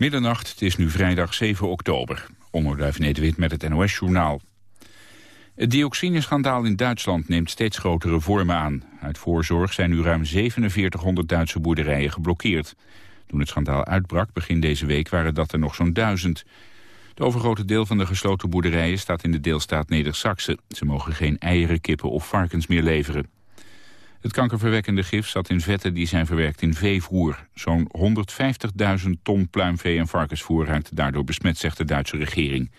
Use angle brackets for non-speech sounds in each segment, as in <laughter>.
Middernacht, het is nu vrijdag 7 oktober. Onderduif Nederwit met het NOS-journaal. Het dioxineschandaal in Duitsland neemt steeds grotere vormen aan. Uit voorzorg zijn nu ruim 4700 Duitse boerderijen geblokkeerd. Toen het schandaal uitbrak begin deze week waren dat er nog zo'n duizend. Het overgrote deel van de gesloten boerderijen staat in de deelstaat Neder-Saxe. Ze mogen geen eieren, kippen of varkens meer leveren. Het kankerverwekkende gif zat in vetten die zijn verwerkt in veevoer. Zo'n 150.000 ton pluimvee en varkensvoer raakte daardoor besmet, zegt de Duitse regering.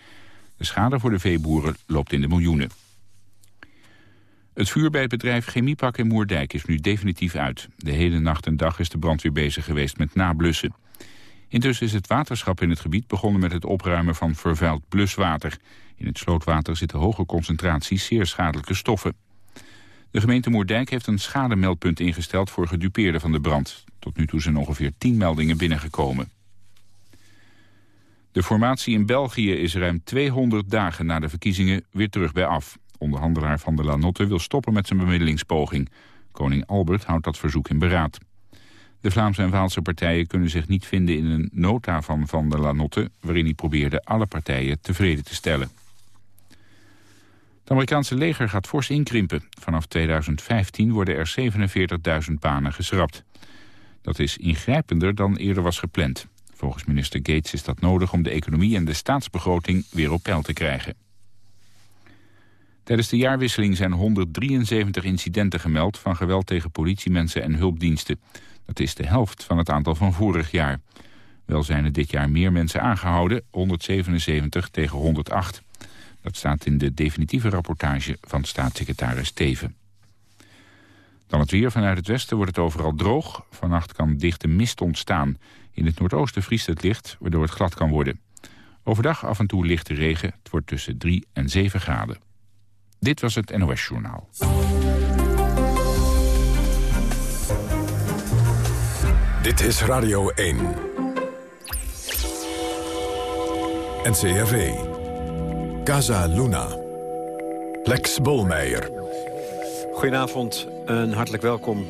De schade voor de veeboeren loopt in de miljoenen. Het vuur bij het bedrijf Chemiepak in Moerdijk is nu definitief uit. De hele nacht en dag is de brandweer bezig geweest met nablussen. Intussen is het waterschap in het gebied begonnen met het opruimen van vervuild bluswater. In het slootwater zitten hoge concentraties zeer schadelijke stoffen. De gemeente Moerdijk heeft een schademeldpunt ingesteld voor gedupeerden van de brand. Tot nu toe zijn ongeveer 10 meldingen binnengekomen. De formatie in België is ruim 200 dagen na de verkiezingen weer terug bij af. Onderhandelaar Van der Lanotte wil stoppen met zijn bemiddelingspoging. Koning Albert houdt dat verzoek in beraad. De Vlaamse en Waalse partijen kunnen zich niet vinden in een nota van Van der Lanotte... waarin hij probeerde alle partijen tevreden te stellen. Het Amerikaanse leger gaat fors inkrimpen. Vanaf 2015 worden er 47.000 banen geschrapt. Dat is ingrijpender dan eerder was gepland. Volgens minister Gates is dat nodig om de economie en de staatsbegroting weer op peil te krijgen. Tijdens de jaarwisseling zijn 173 incidenten gemeld van geweld tegen politiemensen en hulpdiensten. Dat is de helft van het aantal van vorig jaar. Wel zijn er dit jaar meer mensen aangehouden, 177 tegen 108. Dat staat in de definitieve rapportage van staatssecretaris Teven. Dan het weer. Vanuit het westen wordt het overal droog. Vannacht kan dichte mist ontstaan. In het noordoosten vriest het licht, waardoor het glad kan worden. Overdag af en toe lichte regen. Het wordt tussen 3 en 7 graden. Dit was het NOS Journaal. Dit is Radio 1. NCRV. Casa Luna. Lex Bolmeijer. Goedenavond en hartelijk welkom.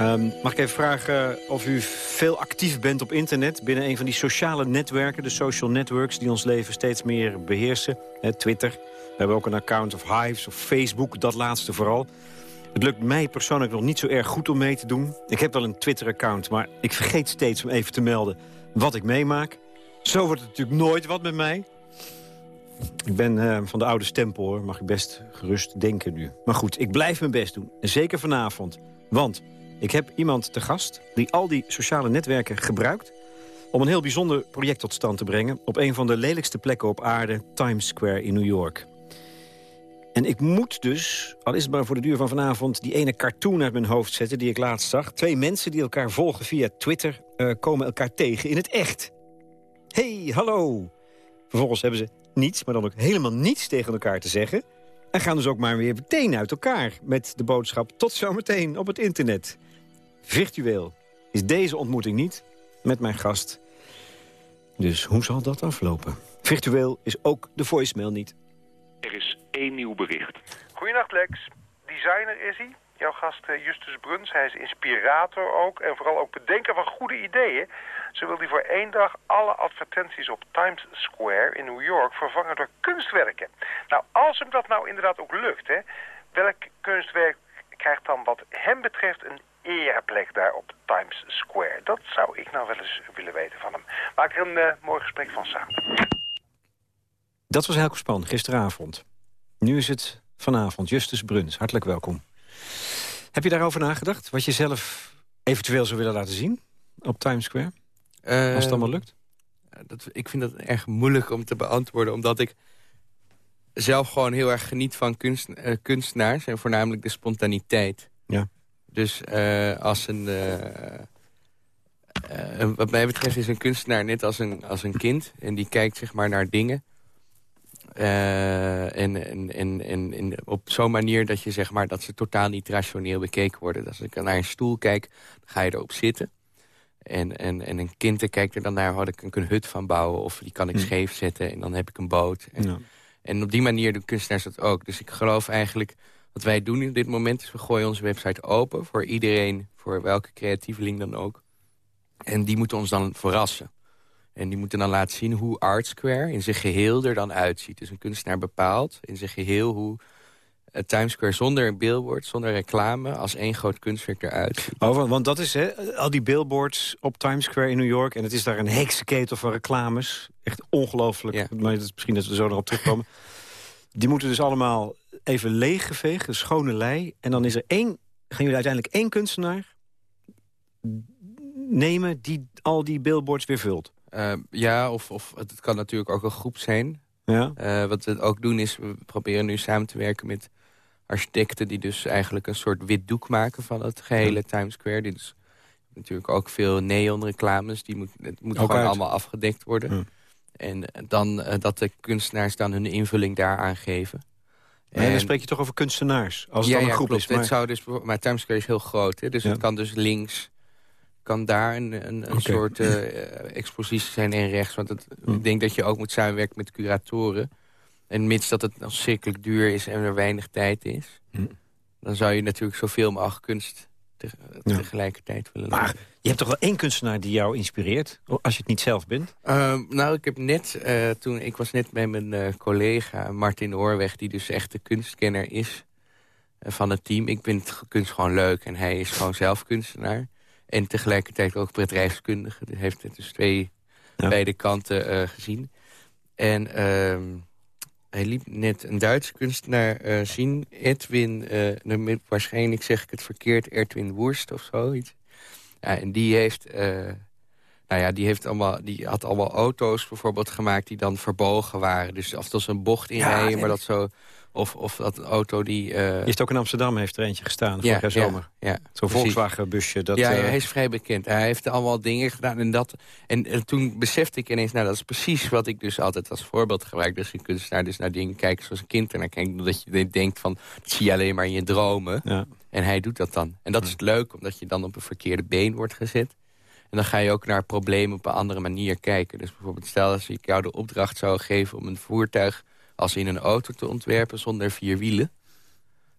Um, mag ik even vragen of u veel actief bent op internet... binnen een van die sociale netwerken, de social networks... die ons leven steeds meer beheersen, hè, Twitter. We hebben ook een account of Hives of Facebook, dat laatste vooral. Het lukt mij persoonlijk nog niet zo erg goed om mee te doen. Ik heb wel een Twitter-account, maar ik vergeet steeds om even te melden... wat ik meemaak. Zo wordt het natuurlijk nooit wat met mij. Ik ben uh, van de oude stempel, hoor. mag ik best gerust denken nu. Maar goed, ik blijf mijn best doen. En zeker vanavond. Want ik heb iemand te gast die al die sociale netwerken gebruikt... om een heel bijzonder project tot stand te brengen... op een van de lelijkste plekken op aarde, Times Square in New York. En ik moet dus, al is het maar voor de duur van vanavond... die ene cartoon uit mijn hoofd zetten die ik laatst zag. Twee mensen die elkaar volgen via Twitter... Uh, komen elkaar tegen in het echt. Hey, hallo. Vervolgens hebben ze niets, maar dan ook helemaal niets tegen elkaar te zeggen... en gaan dus ook maar weer meteen uit elkaar met de boodschap... tot zometeen op het internet. Virtueel is deze ontmoeting niet met mijn gast. Dus hoe zal dat aflopen? Virtueel is ook de voicemail niet. Er is één nieuw bericht. Goedenacht Lex. Designer is hij. Jouw gast eh, Justus Bruns. Hij is inspirator ook en vooral ook bedenker van goede ideeën. Zo wil hij voor één dag alle advertenties op Times Square in New York vervangen door kunstwerken. Nou, als hem dat nou inderdaad ook lukt, hè, welk kunstwerk krijgt dan wat hem betreft een ereplek daar op Times Square? Dat zou ik nou wel eens willen weten van hem. Maak er een uh, mooi gesprek van samen. Dat was Helco Span, gisteravond. Nu is het vanavond. Justus Bruns, hartelijk welkom. Heb je daarover nagedacht? Wat je zelf eventueel zou willen laten zien op Times Square? Uh, Als het allemaal lukt? Dat, ik vind dat erg moeilijk om te beantwoorden. Omdat ik zelf gewoon heel erg geniet van kunst, uh, kunstenaars. En voornamelijk de spontaniteit. Ja. Dus uh, als een... wat mij betreft is een kunstenaar net als een, als een kind. En die kijkt zeg maar naar dingen. Uh, en, en, en, en, op zo'n manier dat, je, zeg maar, dat ze totaal niet rationeel bekeken worden. Dus als ik naar een stoel kijk, dan ga je erop zitten. En, en, en een kind kijkt er dan naar, had ik een hut van bouwen... of die kan ik hm. scheef zetten en dan heb ik een boot. En, ja. en op die manier doen kunstenaars dat ook. Dus ik geloof eigenlijk, wat wij doen op dit moment... is we gooien onze website open voor iedereen, voor welke creatieveling dan ook. En die moeten ons dan verrassen. En die moeten dan laten zien hoe Art Square in zijn geheel er dan uitziet. Dus een kunstenaar bepaalt in zijn geheel hoe Times Square zonder een billboard, zonder reclame... als één groot kunstwerk eruit. Oh, want, dat is hè, al die billboards op Times Square in New York... en het is daar een heksenketel van reclames. Echt ongelooflijk. Ja. Maar misschien dat we zo erop terugkomen. <laughs> die moeten dus allemaal even leeggeveegd, een schone lei. En dan is er één, gaan jullie uiteindelijk één kunstenaar nemen... die al die billboards weer vult. Eh, ja, of, of het kan natuurlijk ook een groep zijn. Ja? Eh, wat we ook doen is, we proberen nu samen te werken met architecten... die dus eigenlijk een soort wit doek maken van het gehele Times Square. Dit is natuurlijk ook veel neonreclames. Die moet, het moet Ook gewoon uit. allemaal afgedekt worden. Ja. En dan eh, dat de kunstenaars dan hun invulling daaraan geven. En dan spreek je toch over kunstenaars, als het ja, dan een ja, groep klopt. is. Maar... Het zou dus, maar Times Square is heel groot. Hè? Dus het kan dus links kan daar een, een, soort eh, expositie zijn en rechts. Want het, ik denk dat je ook moet samenwerken met curatoren. En mits dat het verschrikkelijk duur is en er weinig tijd is... Hm. dan zou je natuurlijk zoveel mogelijk kunst te- Ja. tegelijkertijd willen Maar je hebt toch wel één kunstenaar die jou inspireert? Als je het niet zelf bent? Ehm, nou, ik heb net, eh, toen, ik was net bij mijn eh, collega Martin Oorweg... die dus echt de kunstkenner is eh, van het team. Ik vind kunst gewoon leuk en hij is gewoon zelf kunstenaar. En tegelijkertijd ook bedrijfskundige. Hij heeft het dus twee Ja. beide kanten gezien. En ehm, hij liep net een Duitse kunstenaar eh, zien. Edwin, eh, waarschijnlijk zeg ik het verkeerd, Edwin Woerst of zoiets. Ja, en die heeft... nou ja, die, heeft allemaal, die had allemaal auto's bijvoorbeeld gemaakt die dan verbogen waren. Dus of dat ze een bocht inrijden, nee, maar dat zo... Of, of dat een auto die... eh, Je heeft ook in Amsterdam heeft er eentje gestaan, ja, vorig jaar zomer. Ja, ja, Zo'n. Volkswagen-busje. Dat, ja, ja, eh, hij is vrij bekend. Hij heeft allemaal dingen gedaan en dat. En, toen besefte ik ineens, nou dat is precies wat ik dus altijd als voorbeeld gebruik. Dus je kunstenaar dus naar dingen kijken zoals een kind ernaar kijkt. Dat je denkt van, dat zie je alleen maar in je dromen. ja. En hij doet dat dan. En dat is het leuk, omdat je dan op een verkeerde been wordt gezet. En dan ga je ook naar problemen op een andere manier kijken. Dus bijvoorbeeld stel als ik jou de opdracht zou geven... om een voertuig als in een auto te ontwerpen zonder vier wielen.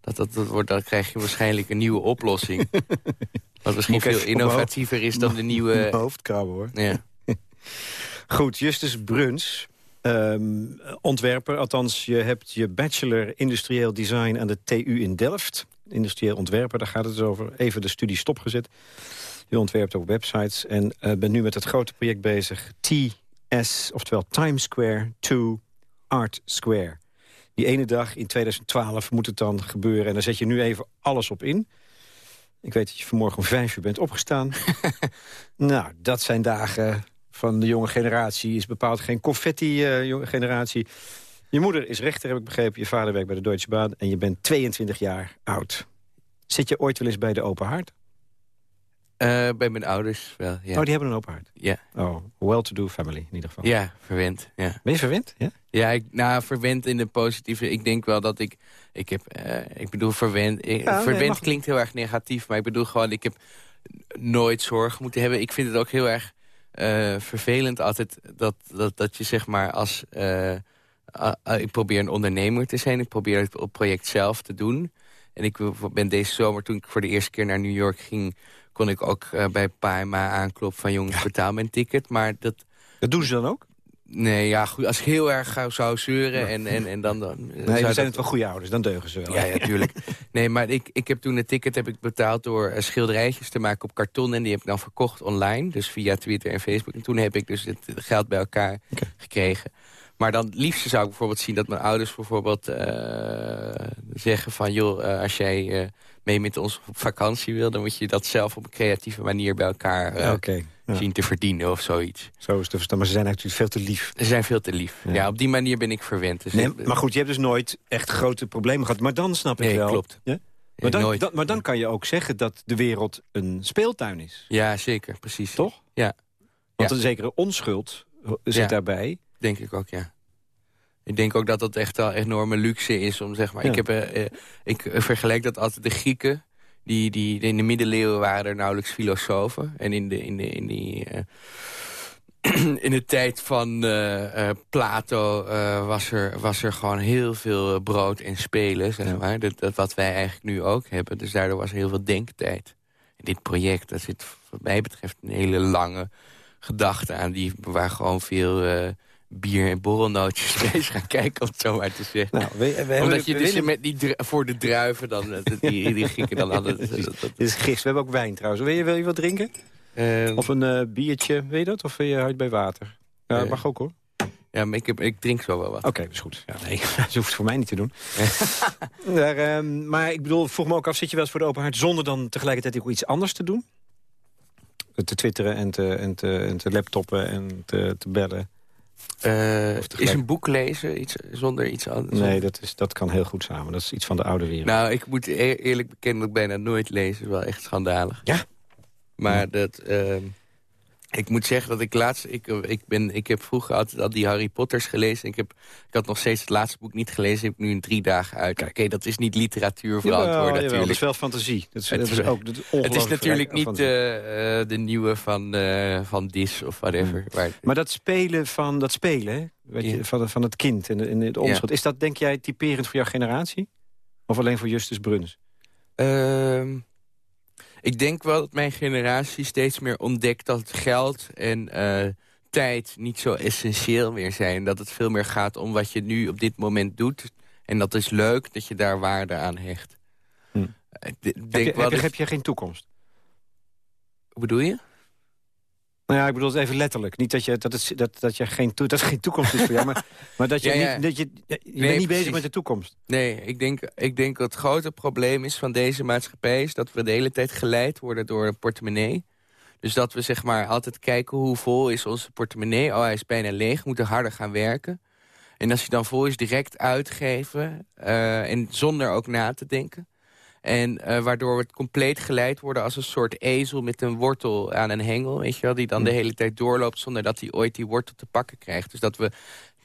Dat, dat, dat wordt, dan krijg je waarschijnlijk een nieuwe oplossing. <laughs> Wat misschien veel innovatiever is dan de <laughs> nieuwe... hoofdkrabben, hoor. Ja. <laughs> Goed, Justus Bruns, ehm, ontwerper. Althans, je hebt je bachelor industrieel design aan de TU in Delft. Industrieel ontwerper, daar gaat het dus over. Even de studie stopgezet. Je ontwerpt ook websites en eh, bent nu met het grote project bezig. TS, oftewel Times Square to Art Square. Die ene dag in 2012 moet het dan gebeuren. En daar zet je nu even alles op in. Ik weet dat je vanmorgen om vijf uur bent opgestaan. <laughs> nou, dat zijn dagen van de jonge generatie. Is bepaald geen confetti, eh, jonge generatie. Je moeder is rechter, heb ik begrepen. Je vader werkt bij de Deutsche Bahn. En je bent 22 jaar oud. Zit je ooit wel eens bij de Open Haard? Eh, bij mijn ouders wel, ja. Oh, die hebben een Open Haard. Ja, Oh, well-to-do family in ieder geval. ja verwend, ja. Ben je verwend? Ja? Ja, ik, nou, verwend in de positieve... Ik denk wel dat ik... Ik, heb, eh, ik bedoel, verwend... ik- Ja, nee, verwend klinkt heel erg negatief, maar ik bedoel gewoon... Ik heb nooit zorgen moeten hebben. Ik vind het ook heel erg eh, vervelend altijd... Dat, dat, dat je zeg maar als... eh, ik probeer een ondernemer te zijn. Ik probeer het op project zelf te doen. En ik ben deze zomer, toen ik voor de eerste keer naar New York ging... kon ik ook eh, bij PAMA aankloppen van... jongens, betaal mijn ticket. Maar dat... Dat doen ze dan ook? Nee, ja, goed. Als ik heel erg gauw zou zeuren en, en, en dan... dan Nee, dat- zijn het wel goede ouders. Dan deugen ze wel. Ja, ja, tuurlijk. <laughs> Nee, maar ik, ik heb toen het ticket heb ik betaald door eh, schilderijtjes te maken op karton. En die heb ik dan verkocht online, dus via Twitter en Facebook. En toen heb ik dus het geld bij elkaar gekregen. Maar dan het liefste zou ik bijvoorbeeld zien dat mijn ouders bijvoorbeeld eh, zeggen van... joh, eh, als jij eh, mee met ons op vakantie wil... dan moet je dat zelf op een creatieve manier bij elkaar Ja, Oké, ja. zien te verdienen of zoiets. zo is het. Maar ze zijn natuurlijk veel te lief. Ze zijn veel te lief. Ja. Ja, op die manier ben ik verwend. Dus Nee, maar goed, je hebt dus nooit echt grote problemen gehad. Maar dan snap ik wel. klopt. Maar, dan, maar dan kan je ook zeggen dat de wereld een speeltuin is. Ja, zeker, precies. Toch? Ja. Want een zekere onschuld zit daarbij. Denk ik ook, ja. Ik denk ook dat dat echt een enorme luxe is om zeg maar. Ja. Ik, heb, eh, eh, ik eh, vergelijk dat altijd de Grieken. Die, die, in de middeleeuwen waren er nauwelijks filosofen. En in de, in de, in die, <clears throat> in de tijd van eh, Plato was, er, was er gewoon heel veel brood en spelen, zeg maar. Dat, dat wat wij eigenlijk nu ook hebben. Dus daardoor was er heel veel denktijd. En dit project, dat zit wat mij betreft een hele lange gedachte aan. Die waar gewoon veel bier en borrelnootjes <laughs> mee gaan kijken, om het zo maar te zeggen. Nou, we, we Omdat je dus met die voor de druiven, dan, eh, die, die Grieken dan hadden. Dit <laughs> is gist. We hebben ook wijn trouwens. Wil je, wil je wat drinken? eh, Of een eh, biertje, weet je dat? Of wil je uit bij water? Ja, Eh. mag ook hoor. ja, maar ik, heb, ik drink zo wel wat. Oké, dat is goed. Ja, nee, <laughs> ze hoeft het voor mij niet te doen. maar, ehm, maar ik bedoel, vroeg me ook af, zit je wel eens voor de open haard... zonder dan tegelijkertijd ook iets anders te doen? Te twitteren en te, en te, en te laptoppen en te, te bellen. Eh, is een boek lezen iets, zonder iets anders? Nee, dat, is, dat kan heel goed samen. Dat is iets van de oude wereld. Nou, ik moet e- eerlijk bekennen dat ik bijna nooit lees. Dat is wel echt schandalig. Ja? Maar dat... ehm, ik moet zeggen dat ik laatst... Ik, ik, ben, ik heb vroeger altijd al die Harry Potters gelezen. Ik, heb, ik had nog steeds het laatste boek niet gelezen. heb ik nu in drie dagen uit. Oké, dat is niet literatuur verantwoord Jawel, jawel, natuurlijk. dat is wel fantasie. Dat is, Het dat is is- ook dat is het is natuurlijk niet de, eh, de nieuwe van, eh, van Dis of whatever. Maar, Maar dat spelen van dat spelen? Weet je, van, van het kind en, en het onschuld... is dat, denk jij, typerend voor jouw generatie? Of alleen voor Justus Bruns? Ehm, ik denk wel dat mijn generatie steeds meer ontdekt dat geld en eh, tijd niet zo essentieel meer zijn. Dat het veel meer gaat om wat je nu op dit moment doet. En dat is leuk dat je daar waarde aan hecht. Hm. Ik denk Heb je, wel heb, je, dat- heb je geen toekomst? Hoe bedoel je? Nou ja, ik bedoel het even letterlijk. Niet dat je, dat het, dat, dat je geen, dat geen toekomst is voor jou, maar, <laughs> maar dat je, Ja, ja. Niet, dat je, je bent niet bezig met de toekomst. Nee, ik denk, ik denk dat het grote probleem is van deze maatschappij... is dat we de hele tijd geleid worden door een portemonnee. Dus dat we zeg maar altijd kijken hoe vol is onze portemonnee. Oh, hij is bijna leeg, we moeten harder gaan werken. En als hij dan vol is, direct uitgeven. eh, en zonder ook na te denken. En eh, waardoor we compleet geleid worden als een soort ezel met een wortel aan een hengel. Weet je wel, die dan de hele tijd doorloopt zonder dat hij ooit die wortel te pakken krijgt. Dus dat we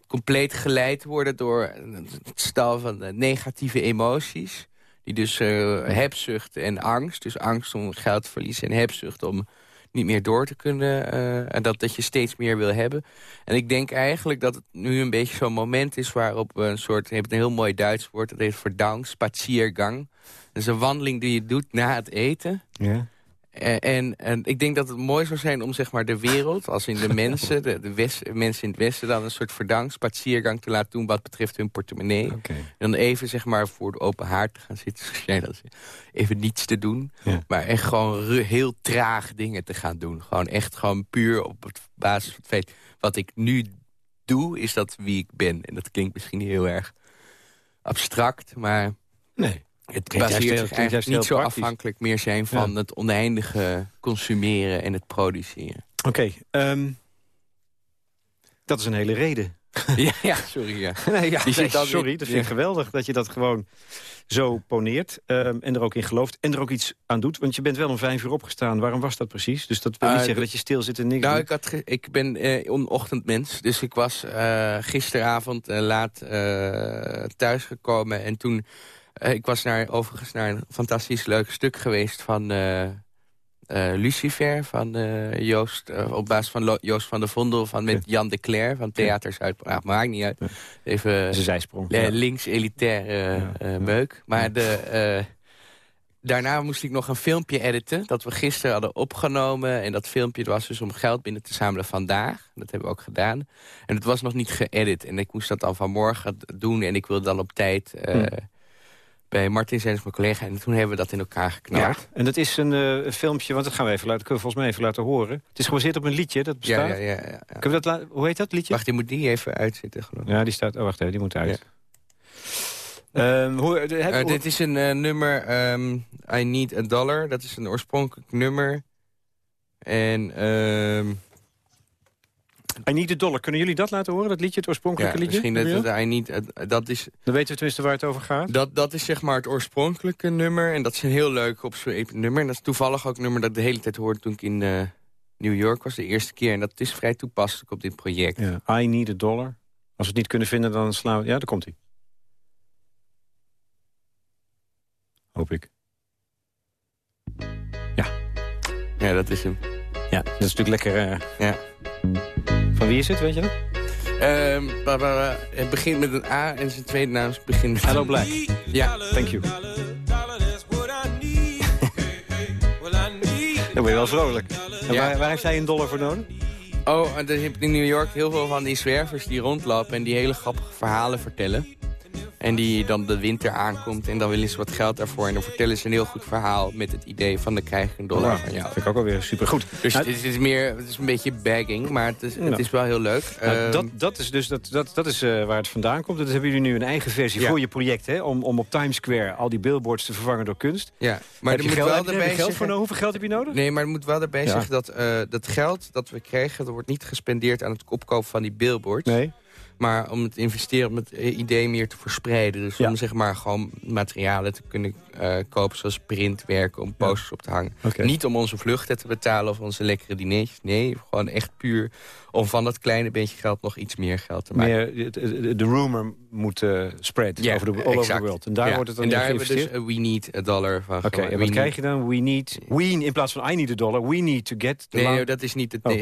compleet geleid worden door het stal van eh, negatieve emoties. Die dus eh, hebzucht en angst. Dus angst om geld te verliezen en hebzucht om niet meer door te kunnen. eh, en dat, dat je steeds meer wil hebben. En ik denk eigenlijk dat het nu een beetje zo'n moment is... waarop een soort, je hebt een heel mooi Duits woord... dat heet verdang, spaziergang. Dat is een wandeling die je doet na het eten. Ja. En, en, en ik denk dat het mooi zou zijn om zeg maar, de wereld, als in de <laughs> mensen... de, de west, mensen in het Westen dan een soort verdang, spaziergang te laten doen... wat betreft hun portemonnee. En dan even zeg maar voor de open haard te gaan zitten. <laughs> dat. Even niets te doen. Ja. Maar echt gewoon heel traag dingen te gaan doen. Gewoon echt gewoon puur op het basis van het feit... wat ik nu doe, is dat wie ik ben. En dat klinkt misschien heel erg abstract, maar... Nee. Het Klinkt juist baseert heel- zich eigenlijk niet zo praktisch. afhankelijk meer zijn van het oneindige consumeren en het produceren. Oké, ehm, dat is een hele reden. <laughs> ja, ja, sorry. Ja. <laughs> nee, ja, nee, sorry, dat vind ik geweldig dat je dat gewoon zo poneert. ehm, en er ook in gelooft en er ook iets aan doet. Want je bent wel om vijf uur opgestaan. Waarom was dat precies? Dus dat wil niet Eh, zeggen dat je stil zit en niks Nou, doet. ik, had ik ben eh, een ochtendmens, dus ik was eh, gisteravond laat thuisgekomen. En toen, ik was naar, overigens naar een fantastisch leuk stuk geweest van eh, eh, Lucifer. Van eh, Joost, eh, op basis van Lo- Joost van der Vondel, van met Jan de Cler van Theater Zuid. Ah, maakt niet uit. Even zijsprong. eh, Ja. links elitaire Ja, eh, ja. meuk. Maar de, eh, daarna moest ik nog een filmpje editen... dat we gisteren hadden opgenomen. En dat filmpje was dus om geld binnen te zamelen vandaag. Dat hebben we ook gedaan. En het was nog niet geëdit. En ik moest dat dan vanmorgen doen. En ik wilde dan op tijd eh, Hm. Bij Martin zijn, mijn collega. En toen hebben we dat in elkaar geknald. Ja, en dat is een eh, een filmpje, want dat gaan we even laten, kunnen we volgens mij even laten horen. Het is gebaseerd op een liedje, dat bestaat. ja, ja, ja, ja. Kunnen we dat Hoe heet dat liedje? Wacht, je moet die even uitzitten, geloof ik. Ja, die staat. Oh, wacht even, die moet uit. Ehm, hoe, de- heb- Eh, hoe- dit is een eh, nummer, ehm, I Need a Dollar. Dat is een oorspronkelijk nummer. En... ehm I Need a Dollar. Kunnen jullie dat laten horen, dat liedje, het oorspronkelijke Ja, liedje? misschien dat jullie I Need... Dat is, Dan weten we tenminste waar het over gaat. dat, dat is zeg maar het oorspronkelijke nummer. En dat is een heel leuk opzweepend nummer. En dat is toevallig ook een nummer dat ik de hele tijd hoorde toen ik in eh, New York was. De eerste keer. En dat is vrij toepasselijk op dit project. Ja, I Need a Dollar. Als we het niet kunnen vinden, dan slaan we... Ja, daar komt hij. Hoop ik. Ja, dat is hem. Ja, dat is natuurlijk lekker... eh, Ja. Van wie is het, weet je dat? Ehm, het begint met een A en zijn tweede naam begint met Hello Black. Ja, Thank you. <laughs> Dan ben je wel vrolijk. En Ja. waar, waar heeft hij een dollar voor nodig? Oh, en dan heb je in New York heel veel van die zwervers die rondlopen... en die hele grappige verhalen vertellen. En die dan de winter aankomt en dan willen ze wat geld daarvoor. En dan vertellen ze een heel goed verhaal met het idee van de krijg een dollar van jou. vind ik ook alweer supergoed. Dus Nou, het, is meer, het is een beetje bagging, maar het is, het Nou. is wel heel leuk. Nou, Ehm, dat, dat is dus dat, dat, dat is, eh, waar het vandaan komt. Dat hebben jullie nu een eigen versie Ja. voor je project. Hè? Om, om op Times Square al die billboards te vervangen door kunst. ja, maar er je moet geld, wel erbij geld voor? Hoeveel geld heb je nodig? Nee, maar er moet wel erbij Ja. zeggen dat eh, dat geld dat we krijgen... dat wordt niet gespendeerd aan het opkopen van die billboards. Nee. Maar om het investeren om het eh, idee meer te verspreiden. Dus Ja. om zeg maar gewoon materialen te kunnen eh, kopen zoals printwerken... om posters op te hangen. Niet om onze vluchten te betalen of onze lekkere dineetjes. Nee, gewoon echt puur om van dat kleine beetje geld nog iets meer geld te maken. Meer, de, de- rumor moet eh spread over de, all over the world. En daar Ja, wordt het dan en daar hebben we dus eh, we need a dollar van. Oké, gemaakt. en wat krijg je dan? We need... We, in plaats van I need a dollar, we need to get... the Nee, dat is niet de Oh.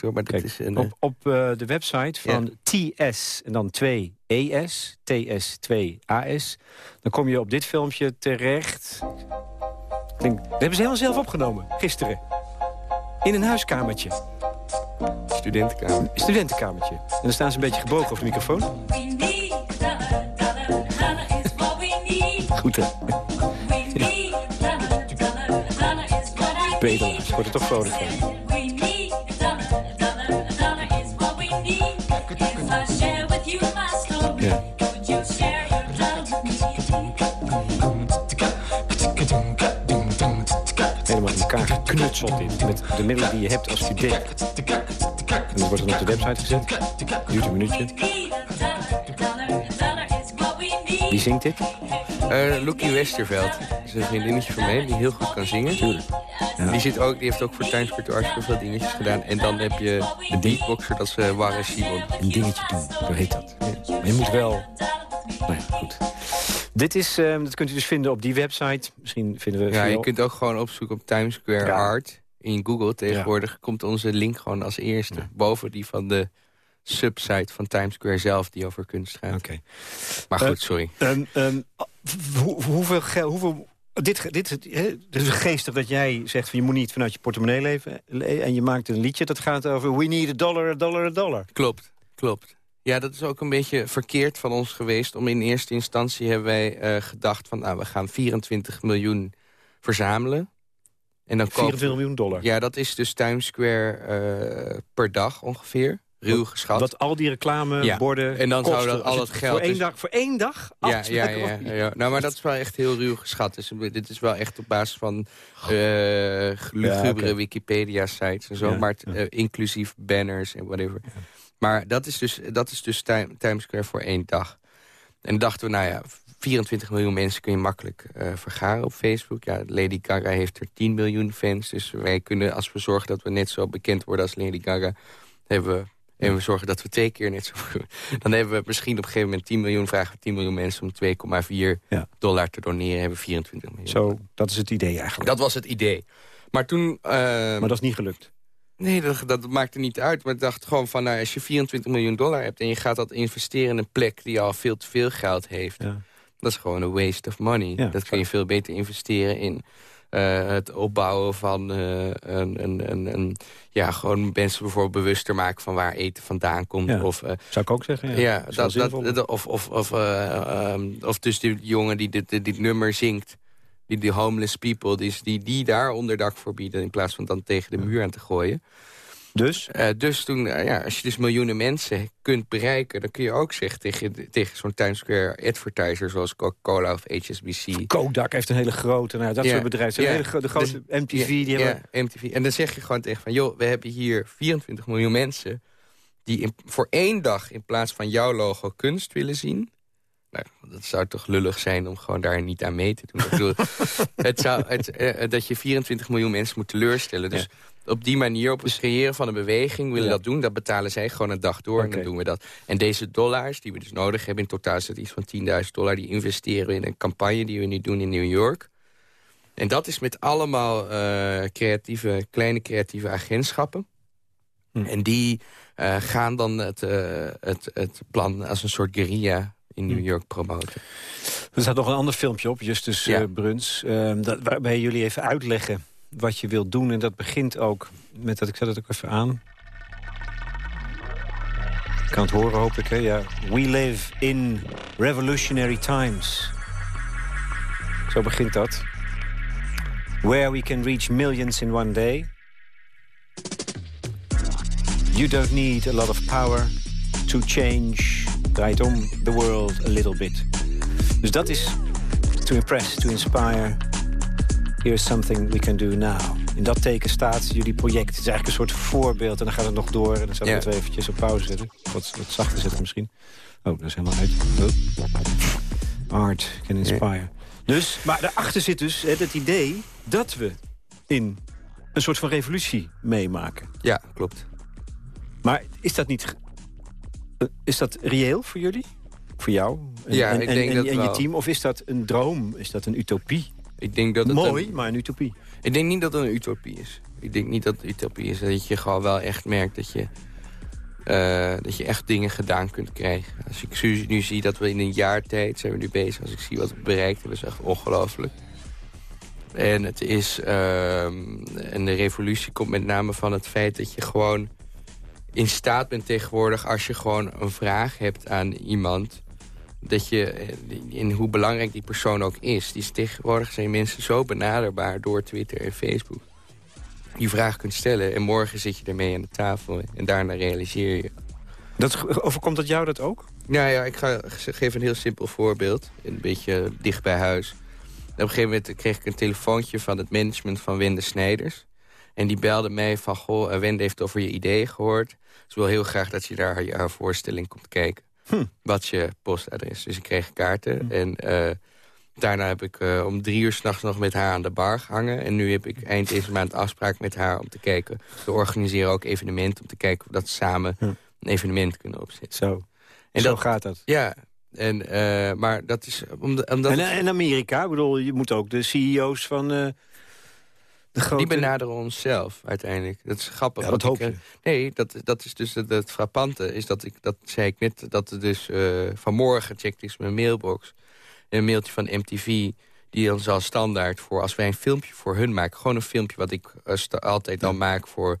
hoor, maar dat is een... eh, op, op eh, de website van TS en dan 2 ES, TS 2 AS. Dan kom je op dit filmpje terecht. Dat hebben ze helemaal zelf opgenomen, gisteren. In een huiskamertje, studentenkamer. studentenkamertje. En dan staan ze een beetje gebogen over de microfoon. Goed hè? Bedelaars, wordt er toch vrolijk van. Ja. Helemaal in elkaar geknutseld dit. Met de middelen die je hebt als student. En dat wordt dan op de website gezet. Duurt een minuutje. Wie zingt dit? Eh Loekie Westerveld. Dat is een vriendinnetje van mij die heel goed kan zingen. Tuurlijk. Die, zit ook, die heeft ook voor Times Square hartstikke veel dingetjes gedaan. En dan heb je de beatboxer, dat is eh Warren Simon. Een dingetje doen, zo heet dat. Je moet wel... Nou ja, goed. Dit is, eh, dat kunt u dus vinden op die website. Misschien vinden we... Ja, je kunt ook gewoon opzoeken op Times Square Ja. Art. In Google tegenwoordig komt onze link gewoon als eerste. Boven die van de subsite van Times Square zelf die over kunst gaat. Oké. Maar Eh, goed, sorry. Ehm, ehm, hoe- hoeveel geld... Hoeveel, dit, dit, het is geestig dat jij zegt... Van, je moet niet vanuit je portemonnee leven. le- En je maakt een liedje dat gaat over... We need a dollar, a dollar, a dollar. Klopt, klopt. Ja, dat is ook een beetje verkeerd van ons geweest. Om in eerste instantie hebben wij eh, gedacht van... nou, we gaan 24 miljoen verzamelen. En dan kopen 24 miljoen dollar. Ja, dat is dus Times Square eh, per dag ongeveer. Ruw geschat. Dat al die reclameborden Ja, en dan zou dat al je het geld Voor één, dus- dag, voor één dag? Ja, ja, ja. Nou, maar dat is wel echt heel ruw geschat. Dus dit is wel echt op basis van eh lugubere oké. Wikipedia-sites en zo. Maar eh, inclusief banners en whatever. Maar dat is dus, dat is dus Time- Times Square voor één dag. En dachten we, nou ja, 24 miljoen mensen kun je makkelijk eh, vergaren op Facebook. Ja, Lady Gaga heeft er 10 miljoen fans. Dus wij kunnen, als we zorgen dat we net zo bekend worden als Lady Gaga... hebben we en we zorgen dat we twee keer net zo... <laughs> Dan hebben we misschien op een gegeven moment 10 miljoen... vragen we 10 miljoen mensen om 2,4 Ja. dollar te doneren. Hebben we 24 miljoen. Zo, dat is het idee eigenlijk. Dat was het idee. Maar toen... eh, maar dat is niet gelukt. Nee, dat, dat maakte niet uit. Maar ik dacht gewoon van, nou, als je 24 miljoen dollar hebt... en je gaat dat investeren in een plek die al veel te veel geld heeft... Ja. dat is gewoon een waste of money. Ja, dat kun je veel beter investeren in eh, het opbouwen van eh, een, een, een, een... Ja, gewoon mensen bijvoorbeeld bewuster maken van waar eten vandaan komt. Ja. Of, eh, Zou ik ook zeggen. Ja, ja, Dat of, of, of, eh, ehm, of dus die jongen die dit, dit nummer zingt... Die, die homeless people, die, die, die daar onderdak voor bieden... in plaats van dan tegen de muur aan te gooien. Dus? Eh, dus toen, eh, ja, als je dus miljoenen mensen kunt bereiken... dan kun je ook zeggen tegen, tegen zo'n Times Square advertiser... zoals Coca-Cola of HSBC... Kodak heeft een hele grote, nou, dat soort bedrijven. Hele de grote MTV, die hebben... MTV. En dan zeg je gewoon tegen van... joh, we hebben hier 24 miljoen mensen... die in, voor één dag in plaats van jouw logo kunst willen zien... Dat zou toch lullig zijn om gewoon daar niet aan mee te doen. Ik bedoel, <laughs> het zou, het, eh, dat je 24 miljoen mensen moet teleurstellen. Dus op die manier, op het creëren van een beweging... willen Ja. dat doen. Dat betalen zij gewoon een dag door en dan doen we dat. En deze dollars die we dus nodig hebben... in totaal is dat iets van 10.000 dollar... die investeren we in een campagne die we nu doen in New York... En dat is met allemaal eh, creatieve, kleine creatieve agentschappen. Hm. En die eh, gaan dan het, het, het plan als een soort guerrilla in New Hm. York promoten. Er staat nog een ander filmpje op, Justus Ja. eh, Bruns. ehm, dat, waarbij jullie even uitleggen wat je wilt doen. En dat begint ook met, dat ik zet het ook even aan... Je kan het horen, hoop ik, hè? Ja. We live in revolutionary times. Zo begint dat. Where we can reach millions in one day. You don't need a lot of power to change. Draait om the world a little bit. Dus dat is to impress, to inspire. Here's something we can do now. In dat teken staat jullie project. Het is eigenlijk een soort voorbeeld. En dan gaat het nog door. En dan zullen we Ja. het even op pauze zetten. Wat, wat zachter zetten misschien. Oh, dat is helemaal uit. Oh. Art can inspire. Dus, maar daarachter zit dus hè, het idee dat we in een soort van revolutie meemaken. Ja, klopt. Maar is dat niet... Is dat reëel voor jullie? Voor jou? En, Ja, en, ik en- denk en- dat en je team? Of is dat een droom? Is dat een utopie? Ik denk dat het Mooi, een- maar een utopie. Ik denk niet dat het een utopie is. Ik denk niet dat het utopie is. Dat je gewoon wel echt merkt dat je, eh, dat je echt dingen gedaan kunt krijgen. Als ik nu- nu zie dat we in een jaar tijd zijn we nu bezig. Als ik zie wat we bereikt hebben, is echt ongelooflijk. En het is... ehm, en de revolutie komt met name van het feit dat je gewoon in staat bent tegenwoordig... als je gewoon een vraag hebt aan iemand dat je, eh, in hoe belangrijk die persoon ook is... Die is tegenwoordig zijn mensen zo benaderbaar door Twitter en Facebook. Die vraag kunt stellen en morgen zit je ermee aan de tafel... en daarna realiseer je. Dat, overkomt dat jou dat ook? Nou ja, ik ga geef een heel simpel voorbeeld. Een beetje dicht bij huis. op een gegeven moment kreeg ik een telefoontje van het management van Wende Snijders. En die belde mij van, goh, eh, Wende heeft over je ideeën gehoord. Ze wil heel graag dat je daar je haar voorstelling komt kijken. Wat is je postadres? Dus ik kreeg kaarten. En eh, daarna heb ik eh, om drie uur s'nachts nog met haar aan de bar gehangen. En nu heb ik eind deze maand afspraak met haar om te kijken. We organiseren ook evenementen om te kijken of we dat samen een evenement kunnen opzetten. Zo. En Zo dat- gaat dat. Ja, en, maar dat is... Omdat, omdat En, en Amerika, ik bedoel, je moet ook de CEO's van de grote... Die benaderen onszelf uiteindelijk. Dat is grappig. Ja, dat hoop ik, eh, Nee, dat, dat is dus het, het frappante. Is dat ik, dat zei ik net, dat er dus eh, vanmorgen checkt is mijn mailbox. Een mailtje van MTV, die dan zal standaard voor... als wij een filmpje voor hun maken. Gewoon een filmpje wat ik eh, altijd al maak voor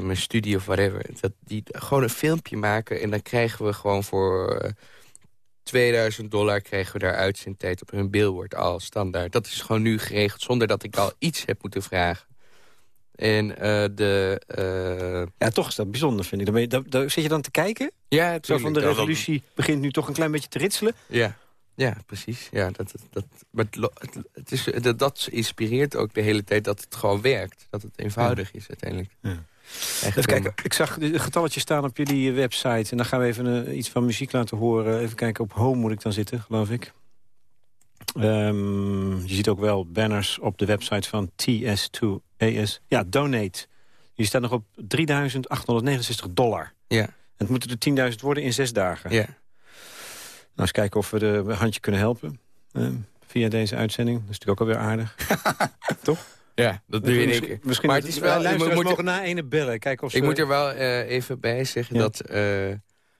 mijn studie of whatever. Dat die gewoon een filmpje maken en dan krijgen we gewoon voor... 2000 dollar kregen we daar uitzendtijd op hun billboard al standaard. Dat is gewoon nu geregeld zonder dat ik al iets heb moeten vragen. En eh, de... eh, Ja, toch is dat bijzonder, vind ik. Je, daar, daar zit je dan te kijken? ja, Zo tuurlijk. van de revolutie begint nu toch een klein beetje te ritselen? Ja, ja precies. Ja, dat, dat, dat, maar het, lo- het, het is, dat, dat inspireert ook de hele tijd dat het gewoon werkt. Dat het eenvoudig is uiteindelijk. Ja. Even kijken, ik zag de getalletjes staan op jullie eh, website. En dan gaan we even eh, iets van muziek laten horen. Even kijken, op home moet ik dan zitten, geloof ik. Ehm, je ziet ook wel banners op de website van TS2AS. Ja, donate. Die staat nog op 3.869 dollar. Ja, En het moeten er 10.000 worden in zes dagen. ja. Nou, eens kijken of we de een handje kunnen helpen. eh, via deze uitzending. Dat is natuurlijk ook alweer aardig. <laughs> Toch? Ja, dat doe je in één Misschien, keer. misschien Maar het is wel- luisteraars je moet- mogen na ene bellen. Kijken of ze... Ik moet er wel eh, even bij zeggen Ja. dat... eh,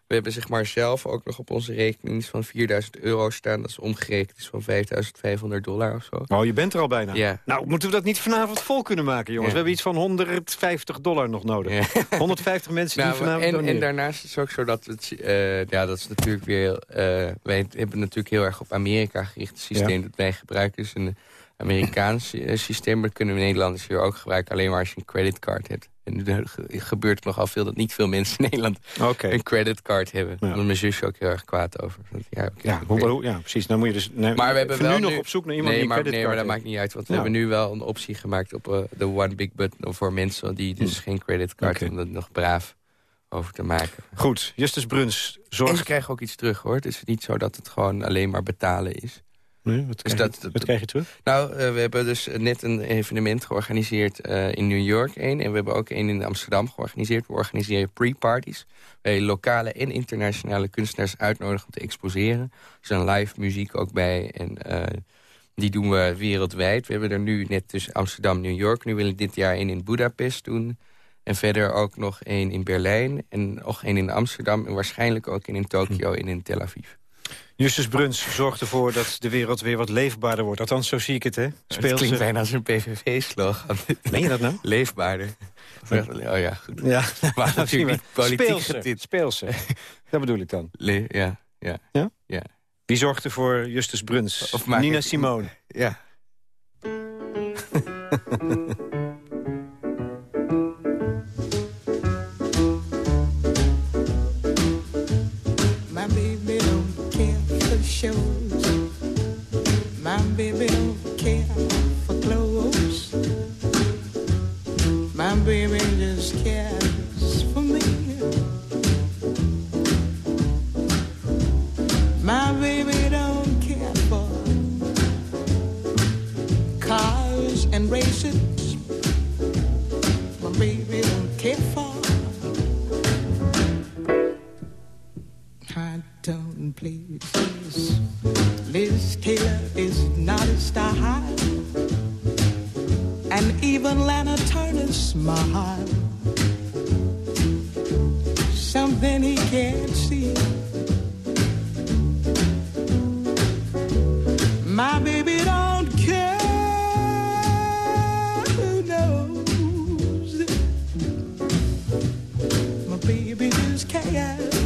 we hebben zeg maar zelf ook nog op onze rekening van 4000 euro staan. Dat is omgerekend is van 5500 dollar of zo. Oh, je bent er al bijna. Ja. Nou, moeten we dat niet vanavond vol kunnen maken, jongens? Ja. We hebben iets van 150 dollar nog nodig. Ja. <laughs> 150 mensen Nou, die vanavond en, en daarnaast is het ook zo dat het, eh, ja, dat is natuurlijk weer. eh, wij hebben natuurlijk heel erg op Amerika gericht. Het systeem dat wij gebruiken is een Amerikaans eh, systeem. Maar dat kunnen we Nederlanders hier ook gebruiken. Alleen maar als je een creditcard hebt. En er ge- gebeurt het nogal veel dat niet veel mensen in Nederland een creditcard hebben. Ja. Daar is mijn zusje ook heel erg kwaad over. Dat- Ja, Ja, hoe- precies. Dan moet je dus nee, Maar we hebben wel nu nog nu- op zoek naar iemand nee, die een maar, nee, creditcard maar dat heeft. maakt niet uit. Want we hebben nu wel een optie gemaakt op eh, de One Big Button... voor mensen die dus geen creditcard. Oké. hebben... om dat nog braaf over te maken. Goed, Justus Bruns, En zorg... ze krijgen ook iets terug, hoor. Het is niet zo dat het gewoon alleen maar betalen is. Nee, wat, krijg dat- je, dat- wat krijg je terug? Nou, eh, we hebben dus net een evenement georganiseerd eh, in New York. Een, en we hebben ook één in Amsterdam georganiseerd. We organiseren pre-parties. Waar je lokale en internationale kunstenaars uitnodigen om te exposeren. Er is dan live muziek ook bij. En eh, die doen we wereldwijd. We hebben er nu net tussen Amsterdam en New York. Nu willen we dit jaar één in Budapest doen. En verder ook nog één in Berlijn. En nog één in Amsterdam. En waarschijnlijk ook één in Tokio en in Tel Aviv. Justus Bruns zorgt ervoor dat de wereld weer wat leefbaarder wordt. Althans, zo zie ik het, hè? Het Speelse. klinkt bijna als een PVV-slogan. Meen je dat nou? Leefbaarder. Oh ja, goed. Ja, <laughs> Maar natuurlijk niet politiek Speelse. getint. Speelse. Dat bedoel ik dan. Le- ja, ja. Wie zorgt er voor Justus Bruns? Of Nina ik- Simone. Ja. <laughs> shows. My baby don't care for clothes. My baby just cares places. Liz Taylor is not a star high, and even Lana Turner smile. Something he can't see. My baby don't care. Who knows? My baby just cares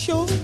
show.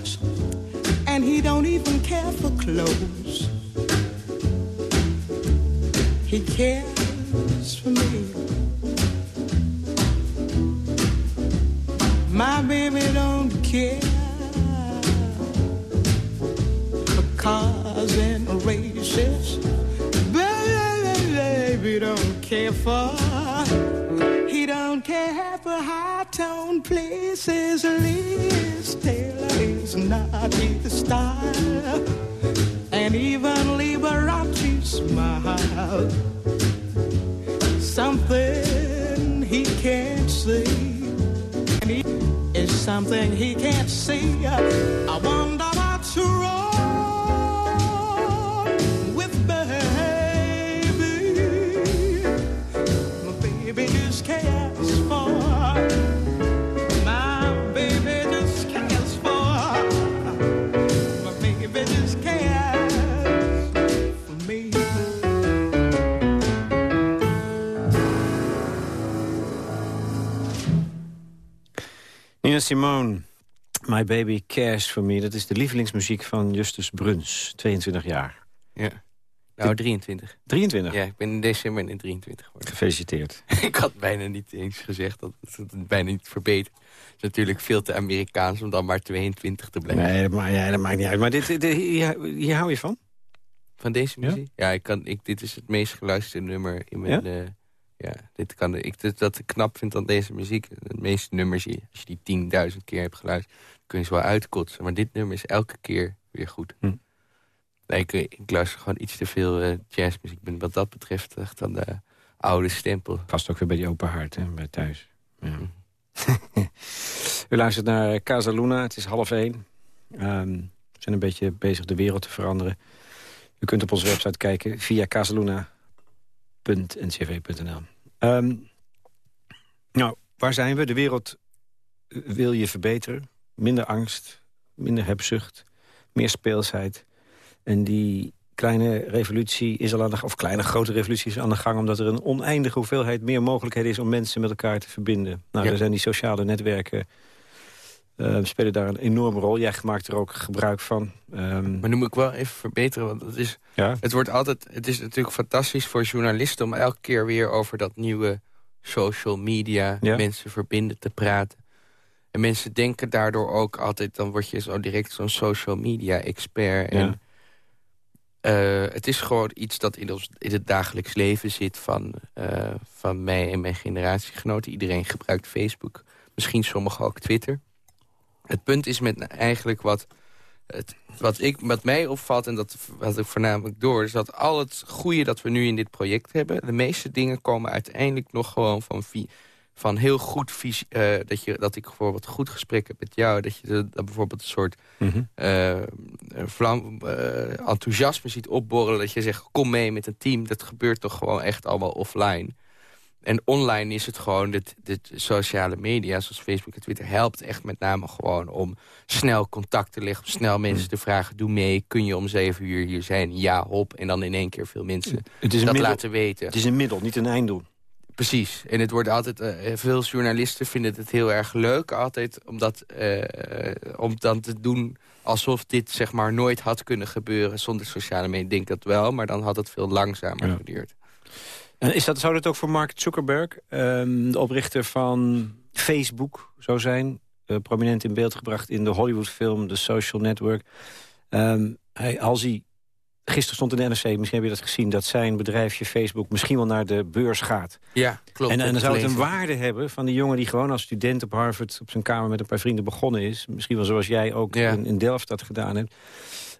Something he can't see. And is something he can't see. I wonder Nina Simone. My Baby Cares For Me. Dat is de lievelingsmuziek van Justus Bruns. 22 jaar. ja. Nou, 23. 23. Ja, ik ben in december in 23 geworden. Gefeliciteerd. <laughs> ik had bijna niet eens gezegd dat het bijna niet verbeterd. Het is natuurlijk veel te Amerikaans om dan maar 22 te blijven. Nee, dat, ma ja, dat maakt niet uit. Maar dit, dit- hier, hier hou je van? Van deze muziek? Ja, ik kan, ik, dit is het meest geluisterde nummer in mijn... Ja? Ja, dit kan, ik dit, dat ik knap vind aan deze muziek. De meeste nummers, als je die 10.000 keer hebt geluisterd... kun je ze wel uitkotsen. Maar dit nummer is elke keer weer goed. Hm. Nee, ik, ik luister gewoon iets te veel eh, jazzmuziek. Ik ben wat dat betreft echt aan de oude stempel. Past ook weer bij die open haard, hè, bij thuis. Ja. Hm. <laughs> U luistert naar Casa Luna, het is half één. Ehm, we zijn een beetje bezig de wereld te veranderen. U kunt op onze website kijken via casaluna.ncv.nl. Ehm, nou, waar zijn we? De wereld wil je verbeteren. Minder angst, minder hebzucht, meer speelsheid. En die kleine revolutie is al aan de of kleine grote revolutie is aan de gang... omdat er een oneindige hoeveelheid meer mogelijkheden is... om mensen met elkaar te verbinden. Nou, Ja. er zijn die sociale netwerken... eh, spelen daar een enorme rol. Jij maakt er ook gebruik van. Ehm, Maar nu moet ik wel even verbeteren, want het is, ja. het wordt altijd, het is natuurlijk fantastisch voor journalisten om elke keer weer over dat nieuwe social media Ja. mensen verbinden te praten. En mensen denken daardoor ook altijd, dan word je zo direct zo'n social media expert. Ja. En eh, het is gewoon iets dat in, ons, in het dagelijks leven zit van, eh, van mij en mijn generatiegenoten. Iedereen gebruikt Facebook, misschien sommigen ook Twitter. Het punt is met eigenlijk wat, het, wat, ik, wat mij opvalt... en dat wat ik voornamelijk door... is dat al het goede dat we nu in dit project hebben... de meeste dingen komen uiteindelijk nog gewoon van... vi- van heel goed visie, eh, dat, je, dat ik bijvoorbeeld goed gesprek heb met jou. Dat je dat bijvoorbeeld een soort Mhm. eh, vlam, eh, enthousiasme ziet opborrelen. Dat je zegt, kom mee met een team. Dat gebeurt toch gewoon echt allemaal offline. En online is het gewoon, dit, dit sociale media zoals Facebook en Twitter... helpt echt met name gewoon om snel contact te leggen... snel mensen te vragen, doe mee, kun je om zeven uur hier zijn? Ja, hop. En dan in één keer veel mensen Het is, een dat middel, laten weten. het is een middel, niet een einddoel. Precies. En het wordt altijd, eh, veel journalisten vinden het heel erg leuk altijd om dat, eh, om dan te doen alsof dit zeg maar nooit had kunnen gebeuren zonder sociale media. Ik denk dat wel, maar dan had het veel langzamer Ja. geduurd. En is dat, zou dat ook voor Mark Zuckerberg, ehm, de oprichter van Facebook, zo zijn? eh, prominent in beeld gebracht in de Hollywoodfilm The Social Network. Ehm, hij, als hij, gisteren stond in de NRC, misschien heb je dat gezien... dat zijn bedrijfje Facebook misschien wel naar de beurs gaat. Ja, klopt. en, en dan zou het een waarde hebben van die jongen die gewoon als student op Harvard... op zijn kamer met een paar vrienden begonnen is. Misschien wel zoals jij ook Ja. in, in Delft dat gedaan hebt.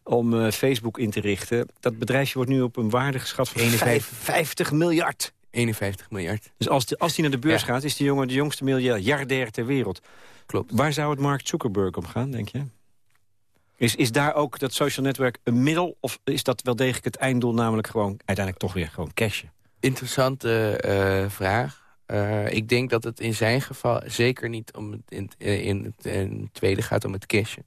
Om eh, Facebook in te richten. Dat bedrijfje wordt nu op een waarde geschat van 51. 50 miljard. 51 miljard. Dus als, de, als die naar de beurs Ja. gaat, is die jongen de jongste miljardair ter wereld. Klopt. Waar zou het Mark Zuckerberg om gaan, denk je? Is, is daar ook dat social netwerk een middel? Of is dat wel degelijk het einddoel, namelijk gewoon uiteindelijk toch weer gewoon cashen? Interessante eh, vraag. Eh, ik denk dat het in zijn geval zeker niet om het in, in, het, in het tweede gaat om het cashen.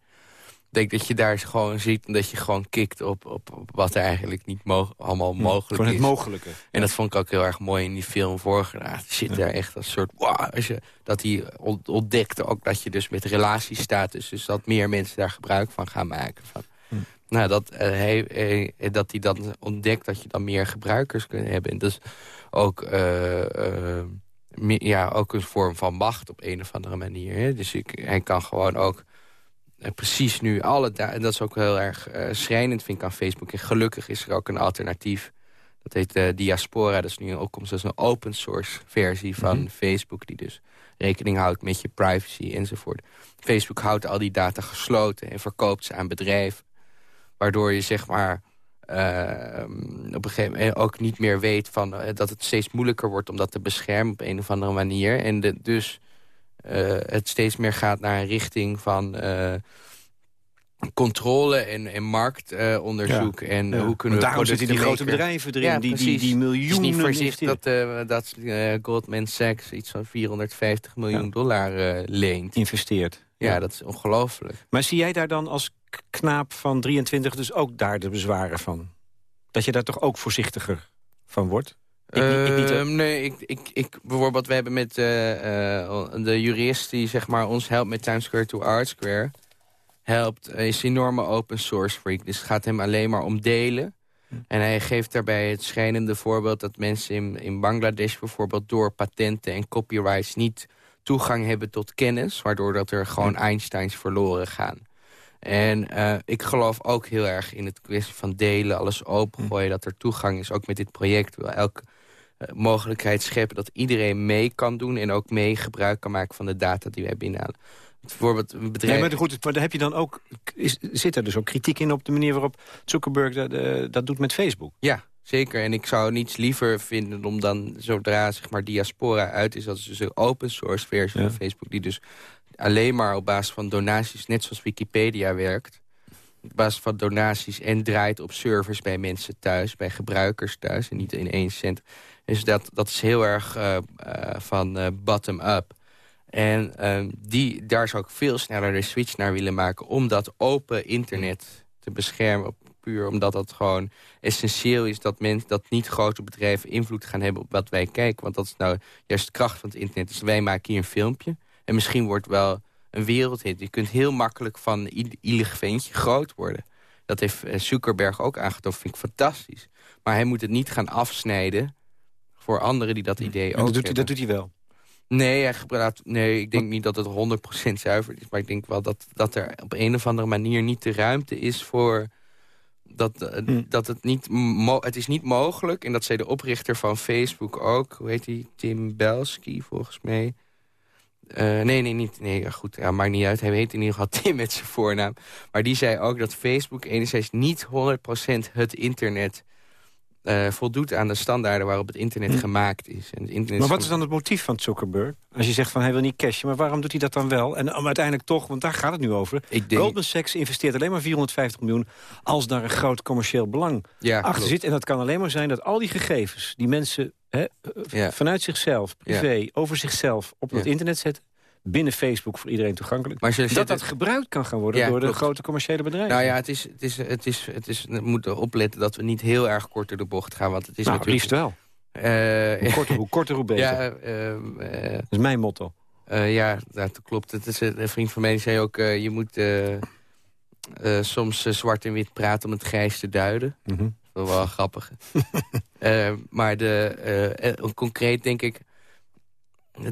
Ik denk dat je daar gewoon ziet en dat je gewoon kikt op, op, op wat er eigenlijk niet mo- allemaal mogelijk Gewoon het is. mogelijke. En dat vond ik ook heel erg mooi in die film voorgedaan. Je zit daar echt als soort... Wow, als je, dat hij ont- ontdekte ook dat je dus met relatiestatus... dus dat meer mensen daar gebruik van gaan maken. Van, Nou, dat, eh, hij, eh, dat hij dan ontdekt dat je dan meer gebruikers kunt hebben. En dus ook, eh, ja, ook een vorm van macht op een of andere manier. Hè? Dus ik, hij kan gewoon ook precies nu alle... En dat is ook heel erg eh, schrijnend, vind ik, aan Facebook. En gelukkig is er ook een alternatief. Dat heet eh, Diaspora. Dat is nu een opkomst. Dat is een open source versie van Facebook... die dus rekening houdt met je privacy enzovoort. Facebook houdt al die data gesloten... en verkoopt ze aan bedrijven. Waardoor je zeg maar... eh, op een gegeven moment ook niet meer weet van, eh, dat het steeds moeilijker wordt om dat te beschermen op een of andere manier. En de, dus het steeds meer gaat naar een richting van eh, controle en, en marktonderzoek. en Ja. hoe kunnen we daarom zitten die grote bedrijven erin, Ja, die, die, die miljoenen Het is niet voor zich investeren. dat, eh, dat eh, Goldman Sachs iets van 450 miljoen dollar eh, leent. investeert. Ja, dat is ongelooflijk. Maar zie jij daar dan als knaap van 23 dus ook daar de bezwaren van? Dat je daar toch ook voorzichtiger van wordt? Ik niet- ik niet, eh. Ehm, nee, ik, ik, ik, bijvoorbeeld, we hebben met eh, eh, de jurist die zeg maar, ons helpt met Times Square to Art Square... helpt, eh, is een enorme open source freak. Dus het gaat hem alleen maar om delen. En hij geeft daarbij het schijnende voorbeeld... dat mensen in, in Bangladesh bijvoorbeeld door patenten en copyrights... niet toegang hebben tot kennis... waardoor dat er gewoon Einsteins verloren gaan. En ik geloof ook heel erg in het kwestie van delen, alles opengooien... dat er toegang is, ook met dit project. Elke mogelijkheid scheppen dat iedereen mee kan doen... en ook mee gebruik kan maken van de data die wij binnenhalen. Bijvoorbeeld een bedrijf... Nee, maar goed, maar daar heb je dan ook, is, zit er dus ook kritiek in op de manier waarop Zuckerberg dat, eh, dat doet met Facebook? Ja, zeker. En ik zou niets liever vinden om dan zodra zeg maar, diaspora uit is... dat is dus een open source versie Ja. van Facebook... die dus alleen maar op basis van donaties, net zoals Wikipedia werkt... op basis van donaties en draait op servers bij mensen thuis... bij gebruikers thuis en niet in één cent. Dus dat, dat is heel erg eh, eh, van eh, bottom-up. En ehm, die, daar zou ik veel sneller de switch naar willen maken... om dat open internet te beschermen puur omdat dat gewoon essentieel is... dat, men, dat niet grote bedrijven invloed gaan hebben op wat wij kijken. Want dat is nou juist de kracht van het internet. Dus wij maken hier een filmpje. En misschien wordt wel een wereldhit. Je kunt heel makkelijk van i- ielig ventje groot worden. Dat heeft Zuckerberg ook aangetoond. vind ik fantastisch. Maar hij moet het niet gaan afsnijden voor anderen die dat idee En ook dat, doet, hij- hebben. dat doet hij wel. Nee, hij gebruikt, nee, ik denk niet dat het 100% zuiver is. Maar ik denk wel dat, dat er op een of andere manier niet de ruimte is voor... Dat, eh, Hm. dat het niet... het is niet mogelijk, en dat zei de oprichter van Facebook ook... hoe heet die? Tim Belsky, volgens mij. Eh, nee, nee, niet. Nee, goed, ja, maakt niet uit. Hij heet in ieder geval <laughs> Tim met zijn voornaam. Maar die zei ook dat Facebook enerzijds niet 100% het internet... eh, voldoet aan de standaarden waarop het internet Hm. gemaakt is. En het internet Maar wat is dan het motief van Zuckerberg? Als je zegt van hij wil niet cashen, maar waarom doet hij dat dan wel? En om uiteindelijk toch, want daar gaat het nu over. Denk- Goldman Sachs investeert alleen maar 450 miljoen... als daar een groot commercieel belang Ja, achter klopt. zit. En dat kan alleen maar zijn dat al die gegevens... die mensen hè, eh, Ja. vanuit zichzelf, privé, over zichzelf... op het internet zetten, binnen Facebook voor iedereen toegankelijk... Maar dat dat gebruikt kan gaan worden Ja, door de klopt. grote commerciële bedrijven. Nou ja, het is, het is, het is, het is, we moeten opletten dat we niet heel erg kort door de bocht gaan. Want het is nou, natuurlijk... liefst wel. Eh, Hoe korter, hoe korter, hoe beter. <laughs> ja, ehm, eh, Dat is mijn motto. eh, ja, dat klopt. Het is, een vriend van mij die zei ook... je moet soms zwart en wit praten om het grijs te duiden. Mhm. Dat is wel grappig. <laughs> Maar de, concreet denk ik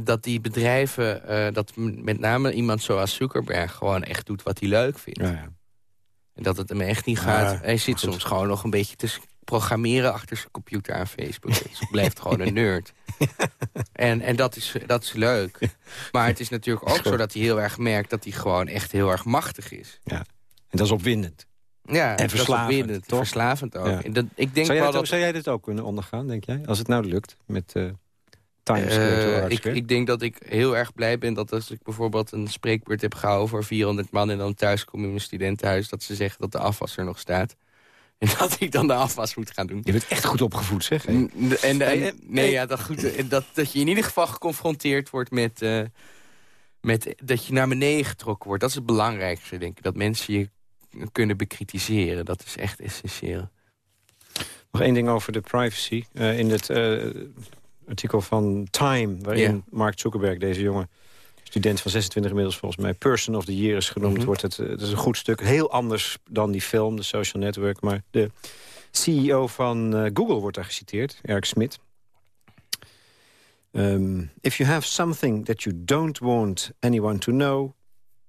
dat die bedrijven... eh, dat met name iemand zoals Zuckerberg gewoon echt doet wat hij leuk vindt. Ja, ja. En dat het hem echt niet Ja, gaat. Hij zit soms gewoon nog een beetje te programmeren achter zijn computer aan Facebook. Dus <laughs> hij blijft gewoon een nerd. En, en dat, is, dat is leuk. Maar het is natuurlijk ook zo dat hij heel erg merkt... dat hij gewoon echt heel erg machtig is. En dat is opwindend. Ja, is verslavend, toch? Verslavend ook. Ja. En dat, ik denk zou, jij wel dat, dat... zou jij dit ook kunnen ondergaan, denk jij? Als het nou lukt met eh Times Eh, ik, ik denk dat ik heel erg blij ben dat als ik bijvoorbeeld een spreekbeurt heb gehouden voor 400 man en dan thuis kom in mijn studentenhuis, dat ze zeggen dat de afwas er nog staat. <laughs> En dat ik dan de afwas moet gaan doen. Je bent echt goed opgevoed, zeg. En, en, en- Hey, eh, nee, ja, dat, goed, en dat, dat je in ieder geval geconfronteerd wordt met, eh, met... dat je naar beneden getrokken wordt. Dat is het belangrijkste, denk ik. Dat mensen je kunnen bekritiseren. Dat is echt essentieel. Nog één ding over de privacy. Eh, in het eh, artikel van Time, waarin. Mark Zuckerberg, deze jonge student van 26 inmiddels volgens mij, Person of the Year is genoemd, Mhm. wordt het, eh, het is een goed stuk. Heel anders dan die film, de social network. Maar de CEO van eh, Google wordt daar geciteerd, Eric Schmidt. Um, if you have something that you don't want anyone to know,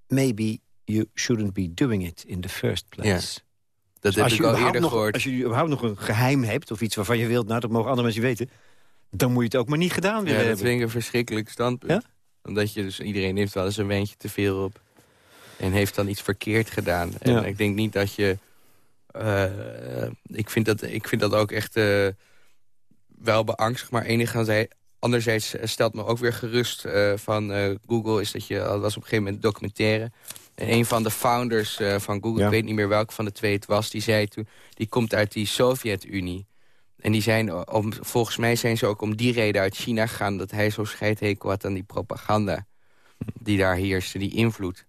maybe you shouldn't be doing it in the first place. Dat Dus heb ik je al eerder nog, gehoord. als je überhaupt nog een geheim hebt... of iets waarvan je wilt, nou, dat mogen andere mensen weten... dan moet je het ook maar niet gedaan willen Ja, dat hebben. vind ik een verschrikkelijk standpunt. Ja? Omdat je dus, iedereen heeft wel eens een wijntje te veel op. En heeft dan iets verkeerd gedaan. En Ja. ik denk niet dat je... eh, ik, vind dat, ik vind dat ook echt eh, wel beangstigd. Maar enigszins, anderzijds stelt me ook weer gerust eh, van Google... is dat je, dat was op een gegeven moment documentaire... En een van de founders van Google, Ja. ik weet niet meer welke van de twee het was... die zei toen, die komt uit die Sovjet-Unie. En die zijn, om, volgens mij zijn ze ook om die reden uit China gegaan... dat hij zo scheidhekel had aan die propaganda die daar heerste, die invloed.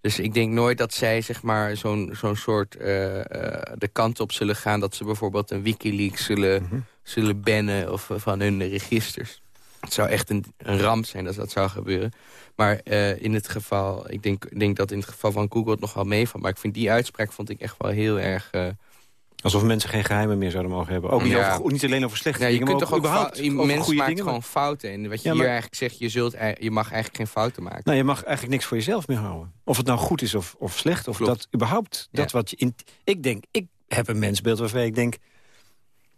Dus ik denk nooit dat zij zeg maar zo'n zo'n soort eh, eh, de kant op zullen gaan... dat ze bijvoorbeeld een Wikileaks zullen, Mhm. zullen bannen of eh, van hun registers. Het zou echt een, een ramp zijn als dat zou gebeuren. Maar in het geval, ik denk, denk dat in het geval van Google het nog wel meevalt. Maar ik vind die uitspraak vond ik echt wel heel erg... Alsof mensen geen geheimen meer zouden mogen hebben. Ook niet, Ja. over, niet alleen over slechte ja, je dingen, kunt maar toch ook over mensen goede maakt dingen. gewoon fouten. En wat je Ja, hier eigenlijk zegt, je, zult, je mag eigenlijk geen fouten maken. Nou, je mag eigenlijk niks voor jezelf meer houden. Of het nou goed is of, of slecht. Of Klopt. dat überhaupt... Dat wat je in, ik denk, ik heb een mensbeeld waarvan ik denk...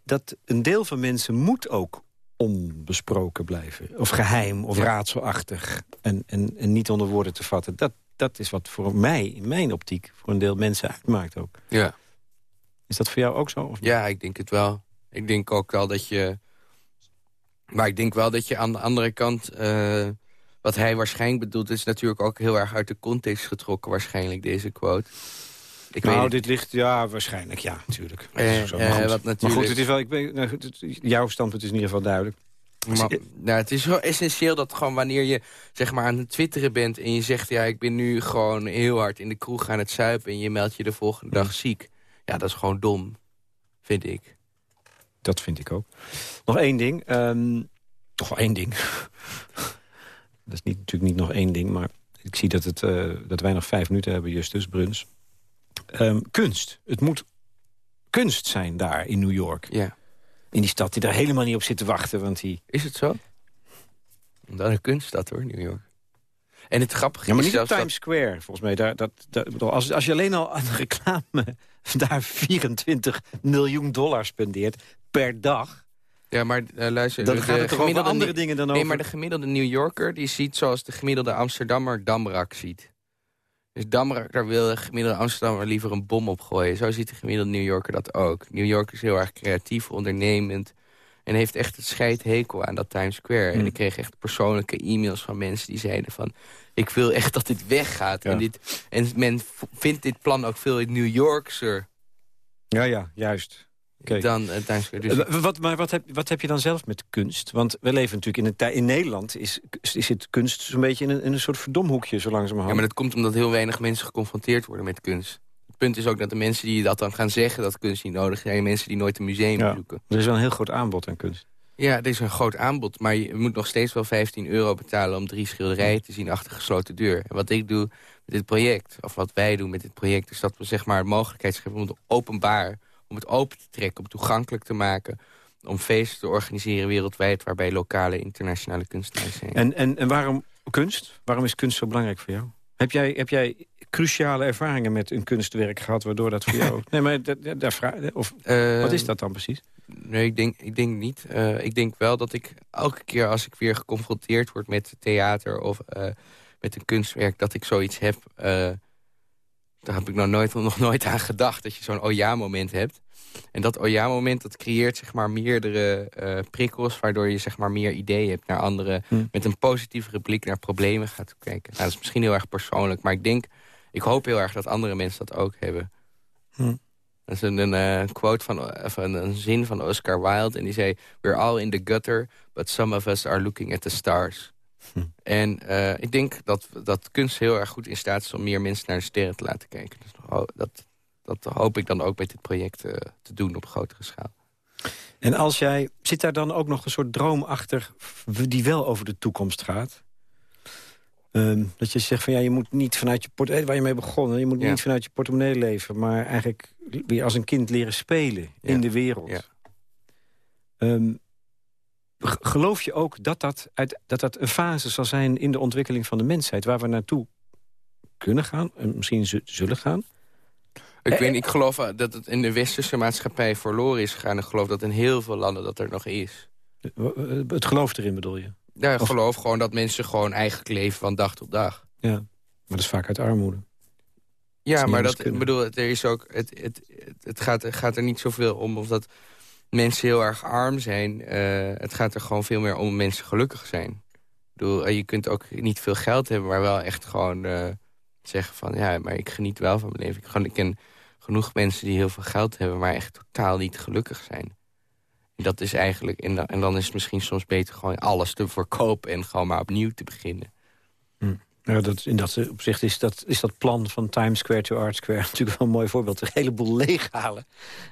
dat een deel van mensen moet ook onbesproken blijven. Of geheim, of raadselachtig. En, en, en niet onder woorden te vatten. Dat, dat is wat voor mij, in mijn optiek... voor een deel mensen uitmaakt ook. Ja. Is dat voor jou ook zo? Of niet? Ja, ik denk het wel. Ik denk ook wel dat je... Maar ik denk wel dat je aan de andere kant... eh, wat hij waarschijnlijk bedoelt... is natuurlijk ook heel erg uit de context getrokken... waarschijnlijk, deze quote. Ik nou, dit ligt, ja, waarschijnlijk, ja, natuurlijk. Dat Eh, zo, eh, maar, goed. wat maar natuurlijk- goed, het is wel, ik ben, nou, goed, jouw standpunt is in ieder geval duidelijk. Maar, nou, het is zo essentieel dat gewoon wanneer je zeg maar, aan het twitteren bent... en je zegt, ja, ik ben nu gewoon heel hard in de kroeg aan het zuipen... en je meldt je de volgende dag ziek. Ja, dat is gewoon dom, vind ik. Dat vind ik ook. Nog één ding. toch wel één ding. <laughs> dat is niet, natuurlijk niet nog één ding, maar ik zie dat, het, eh, dat wij nog vijf minuten hebben, Justus Bruns. Ehm, kunst. Het moet kunst zijn daar in New York. Ja. In die stad die daar helemaal niet op zit te wachten. Want die... Is het zo? Dat is een kunststad hoor, New York. En het grappige Ja, maar is niet Times Square, volgens mij. Daar, dat, dat, als, als je alleen al aan de reclame <laughs> daar 24 miljoen dollar spendeert per dag... Ja, maar eh, luister... dan gaat het toch over andere dingen dan Nee, over... maar de gemiddelde New Yorker die ziet zoals de gemiddelde Amsterdammer Damrak ziet. Dus Damrak, daar wil de gemiddelde Amsterdammer liever een bom op gooien. Zo ziet de gemiddelde New Yorker dat ook. New York is heel erg creatief, ondernemend. En heeft echt het scheidhekel aan dat Times Square. Hmm. En ik kreeg echt persoonlijke e-mails van mensen die zeiden van... ik wil echt dat dit weggaat. Ja. En, dit, en men vindt dit plan ook veel New Yorkser Ja, ja, juist. Dan eh. Dus Eh, Wat, maar wat heb, wat heb je dan zelf met kunst? Want we leven natuurlijk in een tijd... In Nederland is, is het kunst zo'n beetje in een, in een soort verdomhoekje, zo langzamerhand. Ja, maar dat komt omdat heel weinig mensen geconfronteerd worden met kunst. Het punt is ook dat de mensen die dat dan gaan zeggen dat kunst niet nodig is... zijn mensen die nooit een museum Ja. bezoeken. Er is wel een heel groot aanbod aan kunst. Ja, er is een groot aanbod, maar je moet nog steeds wel 15 euro betalen... om drie schilderijen te zien achter gesloten deur. En wat ik doe met dit project, of wat wij doen met dit project... is dat we zeg maar de mogelijkheid scheppen om het openbaar... om het open te trekken, om het toegankelijk te maken... om feesten te organiseren wereldwijd... waarbij lokale internationale kunstenaars zijn. En, en, en waarom kunst? Waarom is kunst zo belangrijk voor jou? Heb jij, heb jij cruciale ervaringen met een kunstwerk gehad... waardoor dat voor jou... <laughs> nee, maar daar vraag, of, wat is dat dan precies? Nee, ik denk, ik denk niet. Eh, ik denk wel dat ik elke keer als ik weer geconfronteerd word met theater of eh, met een kunstwerk, dat ik zoiets heb. eh, daar heb ik nog nooit, <laughs> nog nooit aan gedacht, dat je zo'n oh ja moment hebt. En dat oh ja moment, dat creëert zeg maar meerdere prikkels, waardoor je zeg maar meer ideeën hebt naar anderen, Hm. met een positievere blik naar problemen gaat kijken. Nou, dat is misschien heel erg persoonlijk, maar ik denk, ik hoop heel erg dat andere mensen dat ook hebben. Hm. Dat is een, een eh, quote van, of een, zin van Oscar Wilde. En die zei, we're all in the gutter, but some of us are looking at the stars. Hm. En eh, ik denk dat, dat kunst heel erg goed in staat is om meer mensen naar de sterren te laten kijken. Dus dat, dat hoop ik dan ook met dit project eh, te doen op grotere schaal. En als jij, zit daar dan ook nog een soort droom achter... die wel over de toekomst gaat? Ehm, dat je zegt van ja, je moet niet vanuit je portemonnee... waar je mee begonnen, je moet Ja. niet vanuit je portemonnee leven... maar eigenlijk weer als een kind leren spelen in de wereld. Ehm, geloof je ook dat dat, uit, dat dat een fase zal zijn... in de ontwikkeling van de mensheid... waar we naartoe kunnen gaan en misschien zu- zullen gaan? Ik, Eh, weet, niet, ik geloof eh, dat het in de westerse maatschappij verloren is gegaan. Ik geloof dat in heel veel landen dat er nog is. Eh, Het geloof erin bedoel je? Ja, ik Of- geloof gewoon dat mensen gewoon eigenlijk leven van dag tot dag. Ja, maar dat is vaak uit armoede. Ja, maar dat, ik bedoel, het, er is ook, het, het, het, gaat, gaat er niet zoveel om of dat mensen heel erg arm zijn. Eh, het gaat er gewoon veel meer om mensen gelukkig zijn. Ik bedoel, eh, je kunt ook niet veel geld hebben, maar wel echt gewoon eh, zeggen van... ja, maar ik geniet wel van mijn leven. Ik, gewoon, ik ken genoeg mensen die heel veel geld hebben, maar echt totaal niet gelukkig zijn. En dat is eigenlijk, en dan, en dan is het misschien soms beter gewoon alles te verkopen en gewoon maar opnieuw te beginnen. Ja, dat, in dat opzicht is dat, is dat plan van Times Square to Art Square... <laughs> natuurlijk wel een mooi voorbeeld. Een heleboel leeghalen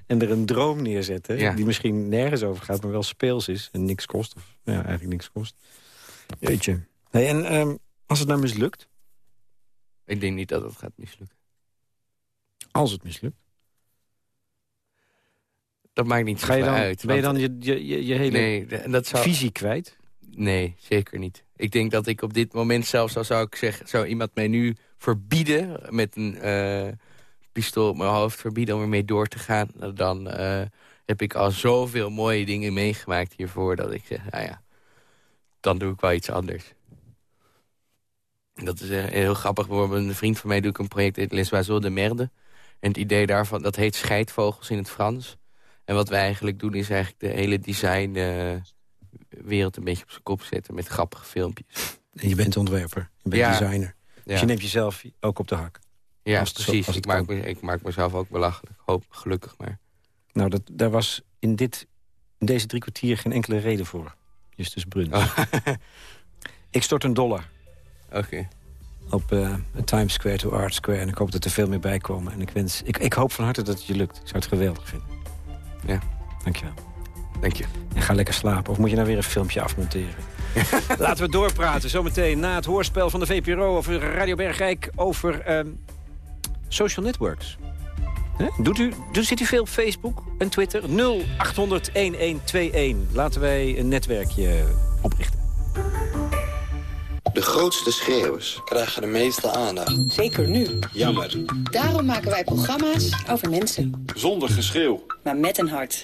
en er een droom neerzetten... Ja. die misschien nergens over gaat, maar wel speels is... en niks kost, of ja, eigenlijk niks kost. Jeetje. Hey, en ehm, als het nou mislukt, Ik denk niet dat het gaat mislukken. als het mislukt... Dat maakt niet Ga je zoveel dan, uit. ben je dan je, je, je, hele Nee, dat zou... visie kwijt? Nee, zeker niet. Ik denk dat ik op dit moment zelfs, al zou ik zeggen... zou iemand mij nu verbieden met een eh, pistool op mijn hoofd... verbieden om ermee door te gaan... dan eh, heb ik al zoveel mooie dingen meegemaakt hiervoor... dat ik zeg, nou ja, dan doe ik wel iets anders. Dat is eh, heel grappig. Bijvoorbeeld een vriend van mij doe ik een project... in Les de Merde. En het idee daarvan, dat heet scheidvogels in het Frans. En wat wij eigenlijk doen is eigenlijk de hele design... wereld een beetje op zijn kop zetten met grappige filmpjes. En je bent ontwerper, je bent Ja. designer. Dus je neemt jezelf ook op de hak. ja het precies. ik, maak me, ik maak mezelf ook belachelijk. Hoop, gelukkig maar. Nou, dat, daar was in, dit, in deze drie kwartier geen enkele reden voor. Justus Bruns. Oh. <laughs> Ik stort een dollar. Oké. op eh, Times Square to Art Square. En ik hoop dat er veel meer bij komen. En ik, wens, ik, ik hoop van harte dat het je lukt. Ik zou het geweldig vinden. Ja. Dankjewel. Dank je. En ga lekker slapen. Of moet je nou weer een filmpje afmonteren? <laughs> Laten we doorpraten. Zometeen na het hoorspel van de VPRO over Radio Bergrijk... over ehm, social networks. Hè? Doet u, doet, zit u veel op Facebook en Twitter? 0800-1121. Laten wij een netwerkje oprichten. De grootste schreeuwers krijgen de meeste aandacht. Zeker nu. Jammer. Daarom maken wij programma's over mensen. Zonder geschreeuw. Maar met een hart.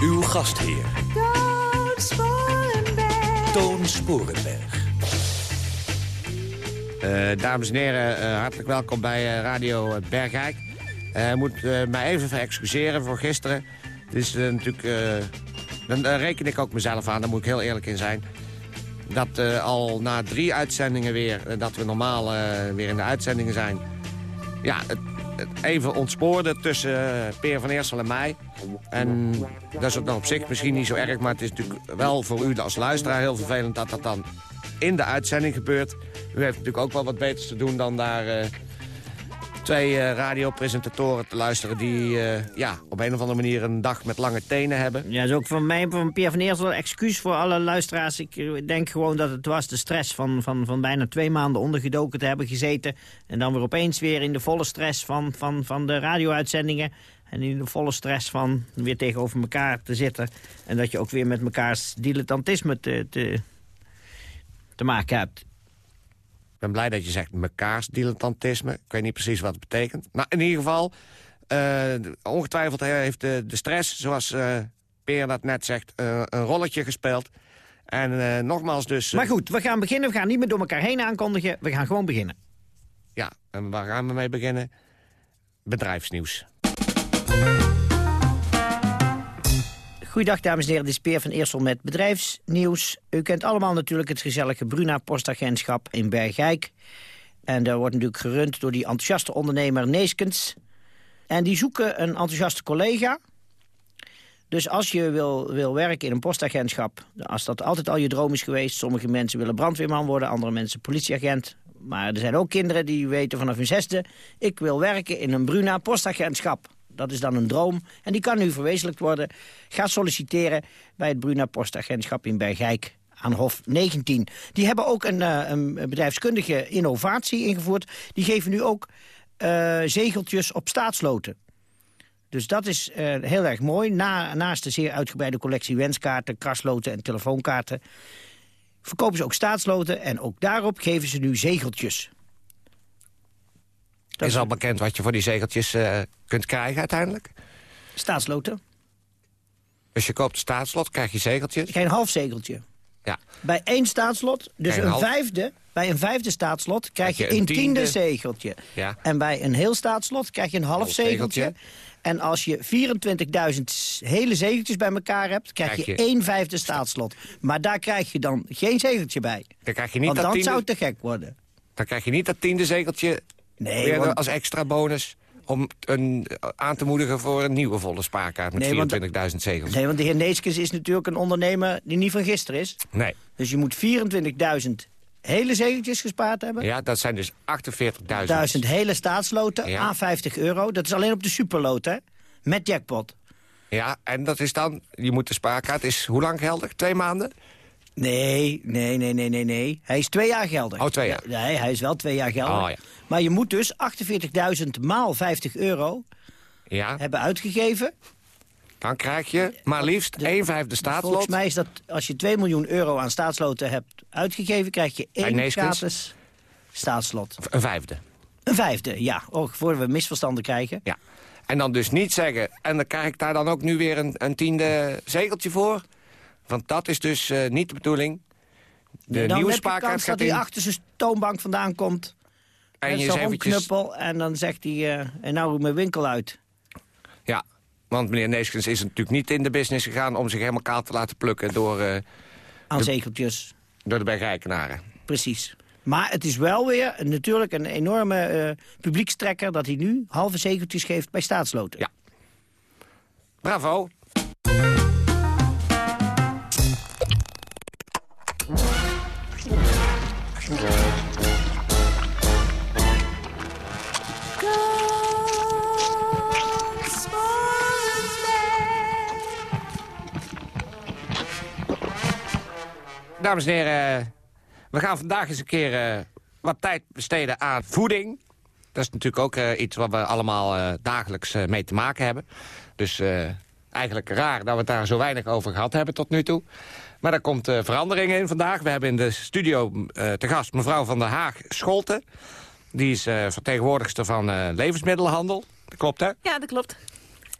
Uw gastheer, Toon Sporenberg. Eh, dames en heren, eh, hartelijk welkom bij eh, Radio Bergijk. Eh, Ik moet mij even verexcuseren voor gisteren. Het is natuurlijk... eh, dan reken ik ook mezelf aan, daar moet ik heel eerlijk in zijn. Dat eh, al na drie uitzendingen weer, dat we normaal eh, weer in de uitzendingen zijn... Ja, het even ontspoorde tussen eh, Peer van Eersel en mij. En dat is ook dan op zich misschien niet zo erg... maar het is natuurlijk wel voor u als luisteraar heel vervelend... dat dat dan in de uitzending gebeurt. U heeft natuurlijk ook wel wat beters te doen dan daar... eh, twee eh, radiopresentatoren te luisteren... die eh, ja, op een of andere manier een dag met lange tenen hebben. Ja, dat is ook van mij, van Pierre van Eersel, excuus voor alle luisteraars. Ik eh, denk gewoon dat het was de stress van, van, van bijna twee maanden ondergedoken te hebben gezeten. En dan weer opeens weer in de volle stress van, van, van de radio-uitzendingen. En in de volle stress van weer tegenover elkaar te zitten. En dat je ook weer met mekaars dilettantisme te, te, te maken hebt. Ik ben blij dat je zegt mekaars dilettantisme. Ik weet niet precies wat het betekent. Maar in ieder geval, eh, ongetwijfeld heeft de, de stress, zoals eh Peer dat net zegt, eh, een rolletje gespeeld. En eh, nogmaals dus... eh, Maar goed, we gaan beginnen. We gaan niet meer door elkaar heen aankondigen. We gaan gewoon beginnen. Ja, en waar gaan we mee beginnen? Bedrijfsnieuws. Goeiedag dames en heren, dit is Peer van Eersel met bedrijfsnieuws. U kent allemaal natuurlijk het gezellige Bruna postagentschap in Bergijk. En dat wordt natuurlijk gerund door die enthousiaste ondernemer Neeskens. En die zoeken een enthousiaste collega. Dus als je wil, wil werken in een postagentschap, als dat altijd al je droom is geweest... sommige mensen willen brandweerman worden, andere mensen politieagent... maar er zijn ook kinderen die weten vanaf hun zesde... ik wil werken in een Bruna postagentschap. Dat is dan een droom en die kan nu verwezenlijkt worden. Ga solliciteren bij het Bruna postagentschap in Bergijk aan Hof 19. Die hebben ook een, eh, een bedrijfskundige innovatie ingevoerd. Die geven nu ook eh, zegeltjes op staatsloten. Dus dat is eh, heel erg mooi. Na, naast de zeer uitgebreide collectie wenskaarten, krasloten en telefoonkaarten... verkopen ze ook staatsloten en ook daarop geven ze nu zegeltjes. Is al bekend wat je voor die zegeltjes eh, kunt krijgen uiteindelijk? Staatsloten. Dus je koopt een staatslot, krijg je zegeltjes. Geen half zegeltje. Ja. Bij één staatslot, dus Geen een half. vijfde, bij een vijfde staatslot krijg je een een tiende, tiende. zegeltje. Ja. En bij een heel staatslot krijg je een half Half zegeltje. zegeltje. En als je 24.000 hele zegeltjes bij elkaar hebt, krijg, Krijg je je- één vijfde staatslot. Maar daar krijg je dan geen zegeltje bij. Dan krijg je niet Want dat dan tiende, zou het te gek worden. dan krijg je niet dat tiende zegeltje Nee, want- als extra bonus... om een, aan te moedigen voor een nieuwe volle spaarkaart met Nee, want- 24.000 zegels. Nee, want de heer Neeskens is natuurlijk een ondernemer die niet van gisteren is. Nee. Dus je moet 24.000 hele zegeltjes gespaard hebben. Ja, dat zijn dus 48.000. 1000 hele staatsloten, Ja. a 50 euro. Dat is alleen op de superloot, hè? Met jackpot. Ja, en dat is dan, je moet de spaarkaart, is hoe lang geldig? Twee maanden? Nee, nee, nee, nee, nee, nee. Hij is twee jaar geldig. Oh, twee jaar. Nee, hij is wel twee jaar geldig. Oh, ja. Maar je moet dus 48.000 maal 50 euro Ja, hebben uitgegeven. dan krijg je maar liefst één vijfde staatslot. Volgens mij is dat als je 2 miljoen euro aan staatsloten hebt uitgegeven... krijg je één gratis staatslot. Een vijfde. Een vijfde, ja. Oh, voor we misverstanden krijgen. Ja. En dan dus niet zeggen, en dan krijg ik daar dan ook nu weer een, een tiende zegeltje voor. Want dat is dus eh, niet de bedoeling. de dan nieuwe spaarkaart kans dat gaat hij achter zijn toonbank vandaan komt. En je zo'n eventjes- rondknuppel. En dan zegt hij, eh, en nou mijn winkel uit. Ja, want meneer Neeskens is natuurlijk niet in de business gegaan... om zich helemaal kaal te laten plukken door, eh, Aan de, zegeltjes. door de bergrijkenaren. Precies. Maar het is wel weer natuurlijk een enorme publiekstrekker... dat hij nu halve zegeltjes geeft bij staatsloten. Ja. Bravo. Dames en heren, we gaan vandaag eens een keer eh, wat tijd besteden aan voeding. Dat is natuurlijk ook eh, iets wat we allemaal eh, dagelijks mee te maken hebben. Dus eigenlijk raar dat we het daar zo weinig over gehad hebben tot nu toe. Maar daar komt eh, verandering in vandaag. We hebben in de studio eh, te gast mevrouw van der Haag Scholten. Die is eh, vertegenwoordigster van levensmiddelenhandel. Dat klopt, hè? Ja, dat klopt.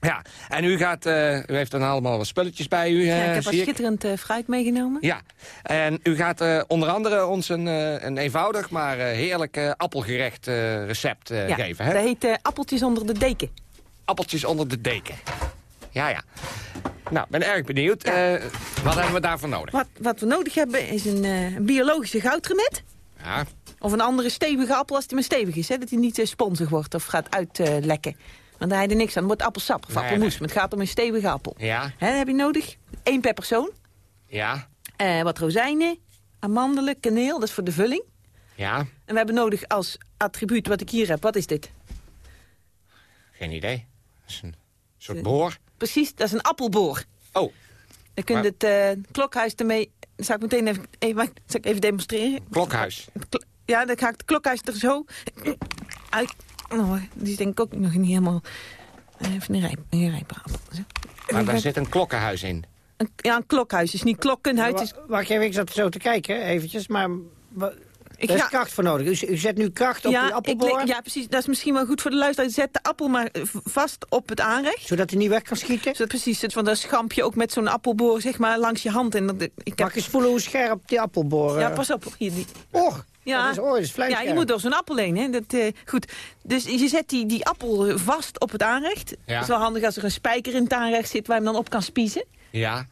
Ja, en u, gaat, u heeft dan allemaal wat spulletjes bij u, ja, ik heb wat schitterend fruit meegenomen. Ja, en u gaat onder andere ons een, een eenvoudig, maar heerlijk appelgerecht recept Ja, geven. Hè? Dat heet appeltjes onder de deken. Appeltjes onder de deken. Ja, ja. Nou, ben erg benieuwd. Eh, wat hebben we daarvoor nodig? Wat, wat we nodig hebben is een, eh, een biologische goudremet. Ja, Of een andere stevige appel als die maar stevig is. Hè? Dat hij niet eh, sponsig wordt of gaat uitlekken. Want daar heb je er niks aan. Het wordt appelsap of Nee, appelmoes. nee. Maar het gaat om een stevige appel. ja, Hè, dat heb je nodig. Eén per persoon. ja, wat rozijnen, amandelen, kaneel. Dat is voor de vulling. ja. En we hebben nodig als attribuut wat ik hier heb. Wat is dit? Geen idee. Dat is een soort boor. Precies, dat is een appelboor. Oh. Dan kun je Maar- het eh, klokhuis ermee... Zou ik meteen even, even, zal ik even demonstreren. Klokhuis. Ja, dan ga ik het klokhuis er zo uit... Oh, die is denk ik ook nog niet helemaal... Even een rijp, een rijpe appel. Zo. Maar daar zit een klokkenhuis in. Een, ja, een klokhuis. is niet klokkenhuis. is, Wacht even, ik zat zo te kijken, eventjes. Maar Ik daar is ga- kracht voor nodig. U, u zet nu kracht op die ja, ik, appelboor... ja, precies. Dat is misschien wel goed voor de luisteraar. Zet de appel maar eh, vast op het aanrecht. Zodat hij niet weg kan schieten? Zodat precies zit van dat schampje ook met zo'n appelboor zeg maar, langs je hand. En dat, ik heb, Mag ik eens voelen hoe scherp die appelboor... ja, eh, pas op. Hier, die, Och, Ja. dat is, oh, dat is Ja, je moet door zo'n appel heen. Hè? Dat, eh, goed. Dus je zet die, die appel vast op het aanrecht. Ja. Het is wel handig als er een spijker in het aanrecht zit waar je hem dan op kan spiezen. Ja.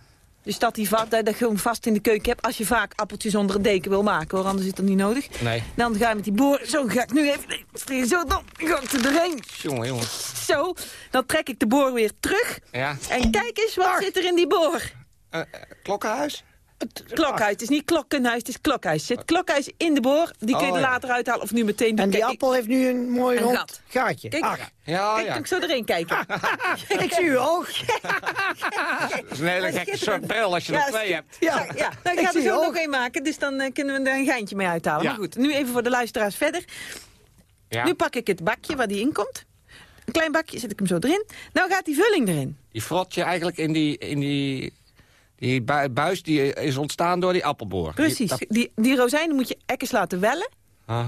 Dus dat die va- dat je dat gewoon vast in de keuken hebt. Als je vaak appeltjes onder een deken wil maken hoor, anders is dat niet nodig. Nee. Dan ga je met die boor, zo ga ik nu even, zo dan ga ik er doorheen. Jongen, jongen. Zo, dan trek ik de boor weer terug. Ja. En kijk eens, wat zit er in die boor? Eh, eh, Klokhuis, het is niet klokkenhuis, het is klokhuis. Zit klokhuis in de boor, die kun je Oh, er ja. later uithalen of nu meteen. En die appel heeft nu een mooi Een rond gat. gaatje. Kijk, Ach, Ja, Kijk, ja. ik zo erin kijken. <laughs> ik zie uw oog. <laughs> Dat is een hele gekke soort bril als je er twee hebt. Ja, ja. Nou, ik Ik ga er zo nog een maken, dus dan eh, kunnen we er een geintje mee uithalen. Ja. Maar goed, nu even voor de luisteraars verder. Ja. Nu pak ik het bakje waar die in komt. Een klein bakje, zet ik hem zo erin. Nou gaat die vulling erin. Die frot je eigenlijk in die, in die, die bui- buis die is ontstaan door die appelboor. Precies. Die, Die, die rozijnen moet je ekkers laten wellen. Ah.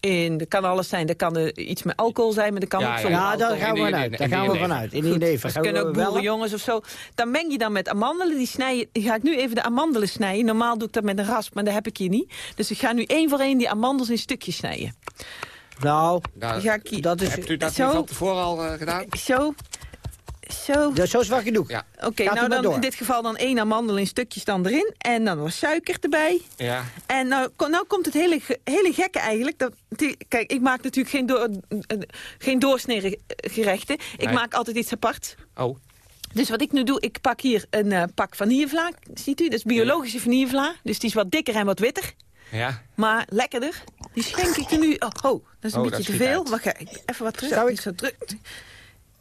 En dat kan alles zijn. Dat kan er iets met alcohol zijn, maar dat kan Ja, ook ja, zonder Ja, daar gaan we vanuit. Daar gaan we vanuit. In die leven. Dat kunnen ook wel- boerenjongens of zo. Dan meng je dan met amandelen. Die, snijden, die ga ik nu even de amandelen snijden. Normaal doe ik dat met een rasp, maar dat heb ik hier niet. Dus ik ga nu één voor één die amandels in stukjes snijden. Nou, Nou, dat is... hebt u dat Zo. nu van tevoren al eh, gedaan? Zo. Zo. Ja, zo is wel genoeg. Ja. Oké, nou dan door. in dit geval dan één amandel in stukjes dan erin. En dan wat suiker erbij. Ja. En nou, nou komt het hele, hele gekke eigenlijk. Dat, die- kijk, ik maak natuurlijk geen, door, eh, geen doorsneden gerechten. Ik Nee. maak altijd iets apart. Oh. Dus wat ik nu doe, ik pak hier een eh, pak vanillevla. Ziet u? Dat is biologische vanillevla. Dus die is wat dikker en wat witter. Ja. Maar lekkerder. Die schenk ik er nu... Oh, oh dat is een Oh, beetje te veel. uit. Wacht, ik- even wat terug. Zou ik- Zo druk.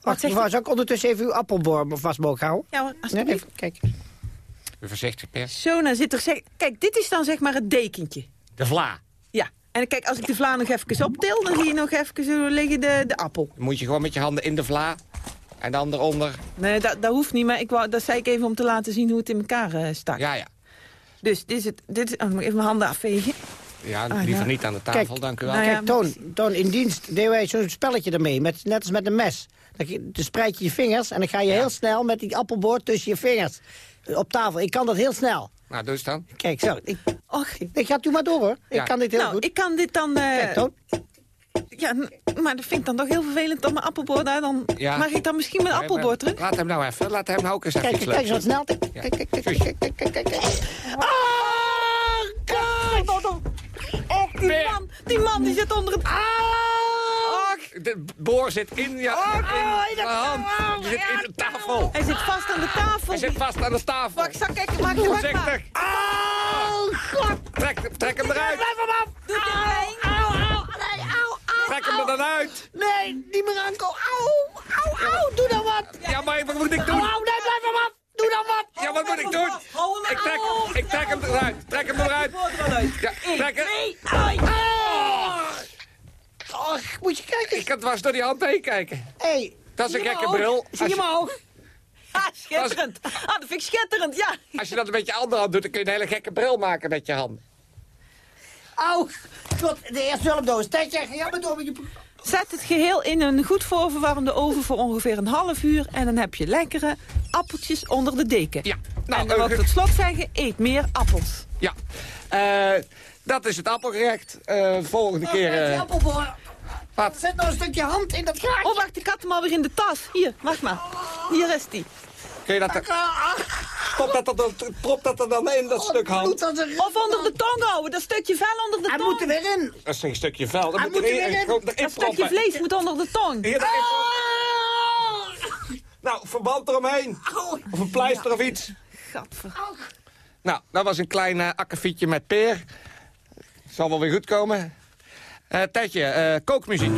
Wacht, mevrouw, zou ik ondertussen even uw appelboor vast mogen houden? Ja, hoor, alsjeblieft. even, kijk. Even voorzichtig, Per. Zo, nou zit er... Zeg, kijk, dit is dan zeg maar het dekentje. De vla. Ja. En kijk, als ik de vla nog even optil, dan zie je nog even zo liggen de, de appel. Dan moet je gewoon met je handen in de vla. En dan eronder. Nee, dat, dat hoeft niet, maar ik wou, dat zei ik even om te laten zien hoe het in elkaar eh, stak. Ja, ja. Dus dit is het. Dit is, oh, dan moet ik even mijn handen afvegen. Ja, Ah, liever nou. niet aan de tafel, Kijk, dank u wel. nou ja, Kijk, Toon, Toon, in dienst deden wij zo'n spelletje ermee. Met, net als met een mes. Dan, spreid je je vingers en dan ga je heel snel met die appelboor tussen je vingers. Op tafel. Ik kan dat heel snel. Nou, doe eens dan. Kijk, zo. Ik, och, ik, gaat u maar door, hoor. Ja. Ik kan dit heel nou, goed. ik kan dit dan... eh, Kijk, Toon. ja, maar dat vind ik dan toch heel vervelend om mijn appelboor daar dan... Ja. Mag ik dan misschien mijn appelboor terug? Laat hem nou even. Laat hem nou ook eens even Kijk, kijk, zo snel. Kijk, kijk, kijk, kijk, kijk, kijk, kijk, kijk. Ah, Och, die man, die man die zit onder het... Ach, de boor zit in je Oh, in de hand. Hij zit in de tafel. Hij zit vast aan de tafel. Hij zit vast aan de tafel. Wacht, zal kijken, maak je maar. Voorzichtig. Oh, god. Trek, trek hem eruit. Blijf hem af. Doe. Au, au, au, au, Trek hem er dan uit. Nee, niet meer aankomen. Au, au, au, doe dan wat. Ja, maar wat moet ik doen? au, nee, blijf hem af. Doe dan wat. Ja, wat moet ik doen? Ik trek, ik trek hem eruit. Trek hem eruit. Ja, trek hem. Nee, ai. Och, moet je kijken. Ik kan dwars door die hand heen kijken. Hey, Dat is een gekke bril. Zie je je, mijn oog? Ah, schitterend. Ah, dat vind ik schitterend, ja. als je dat een beetje andere hand doet, dan kun je een hele gekke bril maken met je hand. Au. God, de eerste hulpdoos. Tijdje, ga jij maar door met je... Zet het geheel in een goed voorverwarmde oven voor ongeveer een half uur... en dan heb je lekkere appeltjes onder de deken. Ja. Nou, en dan wil ik eh, tot slot zeggen, eet meer appels. Ja. Eh, dat is het appelgerecht. Eh, volgende keer... Die eh, appelboor. wat? Zet nou een stukje hand in dat gaatje. Oh, wacht, ik had hem alweer in de tas. Hier, wacht maar. Hier is die. Kun je dat... er- Ah, Stop dat er dan, prop dat er dan in, dat stuk hand. Of onder de tong houden, dat stukje vel onder de Hij tong. moet er weer in. Dat is een stukje vel. Dat Hij moet moet er erin, weer in. Dat stukje vlees moet onder de tong. Hier. Nou, verband eromheen. Of een pleister of iets. Gadver. Nou, dat was een klein uh, akkefietje met peer. Zal wel weer goed komen. Eh Tijdje, eh, kookmuziek.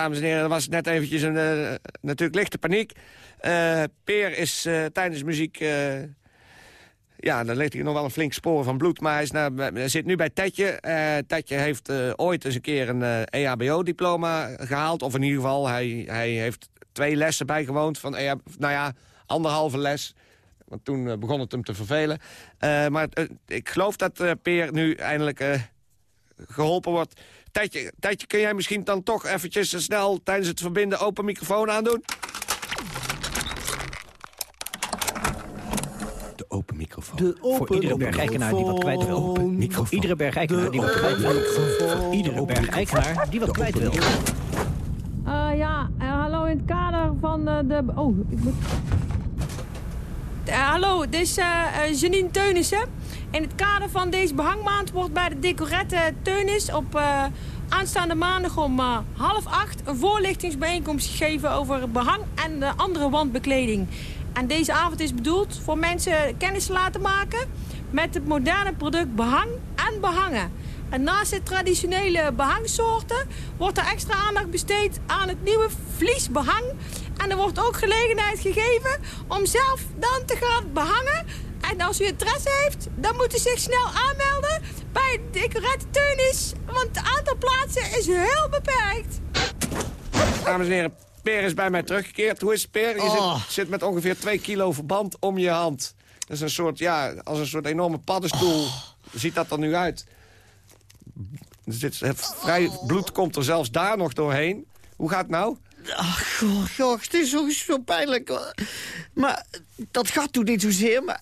Dames en heren, er was net eventjes een eh, natuurlijk lichte paniek. Eh, Peer is eh, tijdens muziek... ja, dan ligt hij nog wel een flink spoor van bloed. Maar hij, is zit nu bij Tetje. Tetje heeft ooit eens een keer een eh, EHBO-diploma gehaald. Of in ieder geval, hij, hij heeft twee lessen bijgewoond. Van EH, nou ja, anderhalve les. Want toen begon het hem te vervelen. Maar ik geloof dat Peer nu eindelijk eh, geholpen wordt. Tijdje, Tijdje, kun jij misschien dan toch eventjes snel tijdens het verbinden open microfoon aandoen? De open microfoon. De Voor iedere bergijkenaar die wat kwijt wil. Voor iedere bergijkenaar die wat kwijt wil. Voor iedere bergijkenaar die wat kwijt wil. Eh, ja, eh, hallo in het kader van eh, de... Oh, ik moet... Eh, hallo, dit is eh, eh, Janine Teunissen. In het kader van deze behangmaand wordt bij de Decorette Teunis... op eh, aanstaande maandag om eh, half acht... een voorlichtingsbijeenkomst gegeven over behang en de andere wandbekleding. En deze avond is bedoeld voor mensen kennis te laten maken... met het moderne product behang en behangen. En naast de traditionele behangsoorten wordt er extra aandacht besteed aan het nieuwe vliesbehang. En er wordt ook gelegenheid gegeven om zelf dan te gaan behangen. En als u interesse heeft, dan moet u zich snel aanmelden bij Decorette Teunis. Want het aantal plaatsen is heel beperkt. Dames en heren, Peer is bij mij teruggekeerd. Hoe is het, Peer? Je Oh. zit, zit met ongeveer twee kilo verband om je hand. Dat is een soort, ja, als een soort enorme paddenstoel. Ziet dat er nu uit? Zit, het vrij bloed komt er zelfs daar nog doorheen. Hoe gaat het nou? Ach, goh, goh, het is zo, zo pijnlijk. Maar dat gaat toen niet zozeer, maar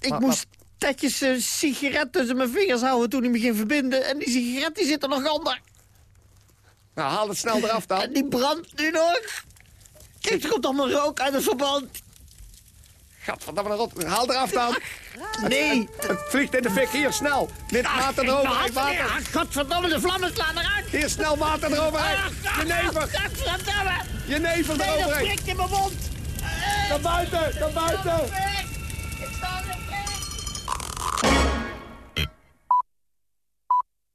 ik moest tetjes een eh, sigaret tussen mijn vingers houden toen hij me ging verbinden. En die sigaret die zit er nog onder. Nou, haal het snel eraf dan. En die brandt nu nog. Kijk, er komt allemaal rook uit het verband. Gadverdamme rot. Haal eraf dan. Nee. Het vliegt in de fik. Hier, snel. Dit water eroverheen. Water. Gadverdamme de vlammen slaan eruit. Hier, snel water eroverheen. Jenever. je Jenever eroverheen. Nee, dat prikt in mijn mond. Naar buiten, naar buiten.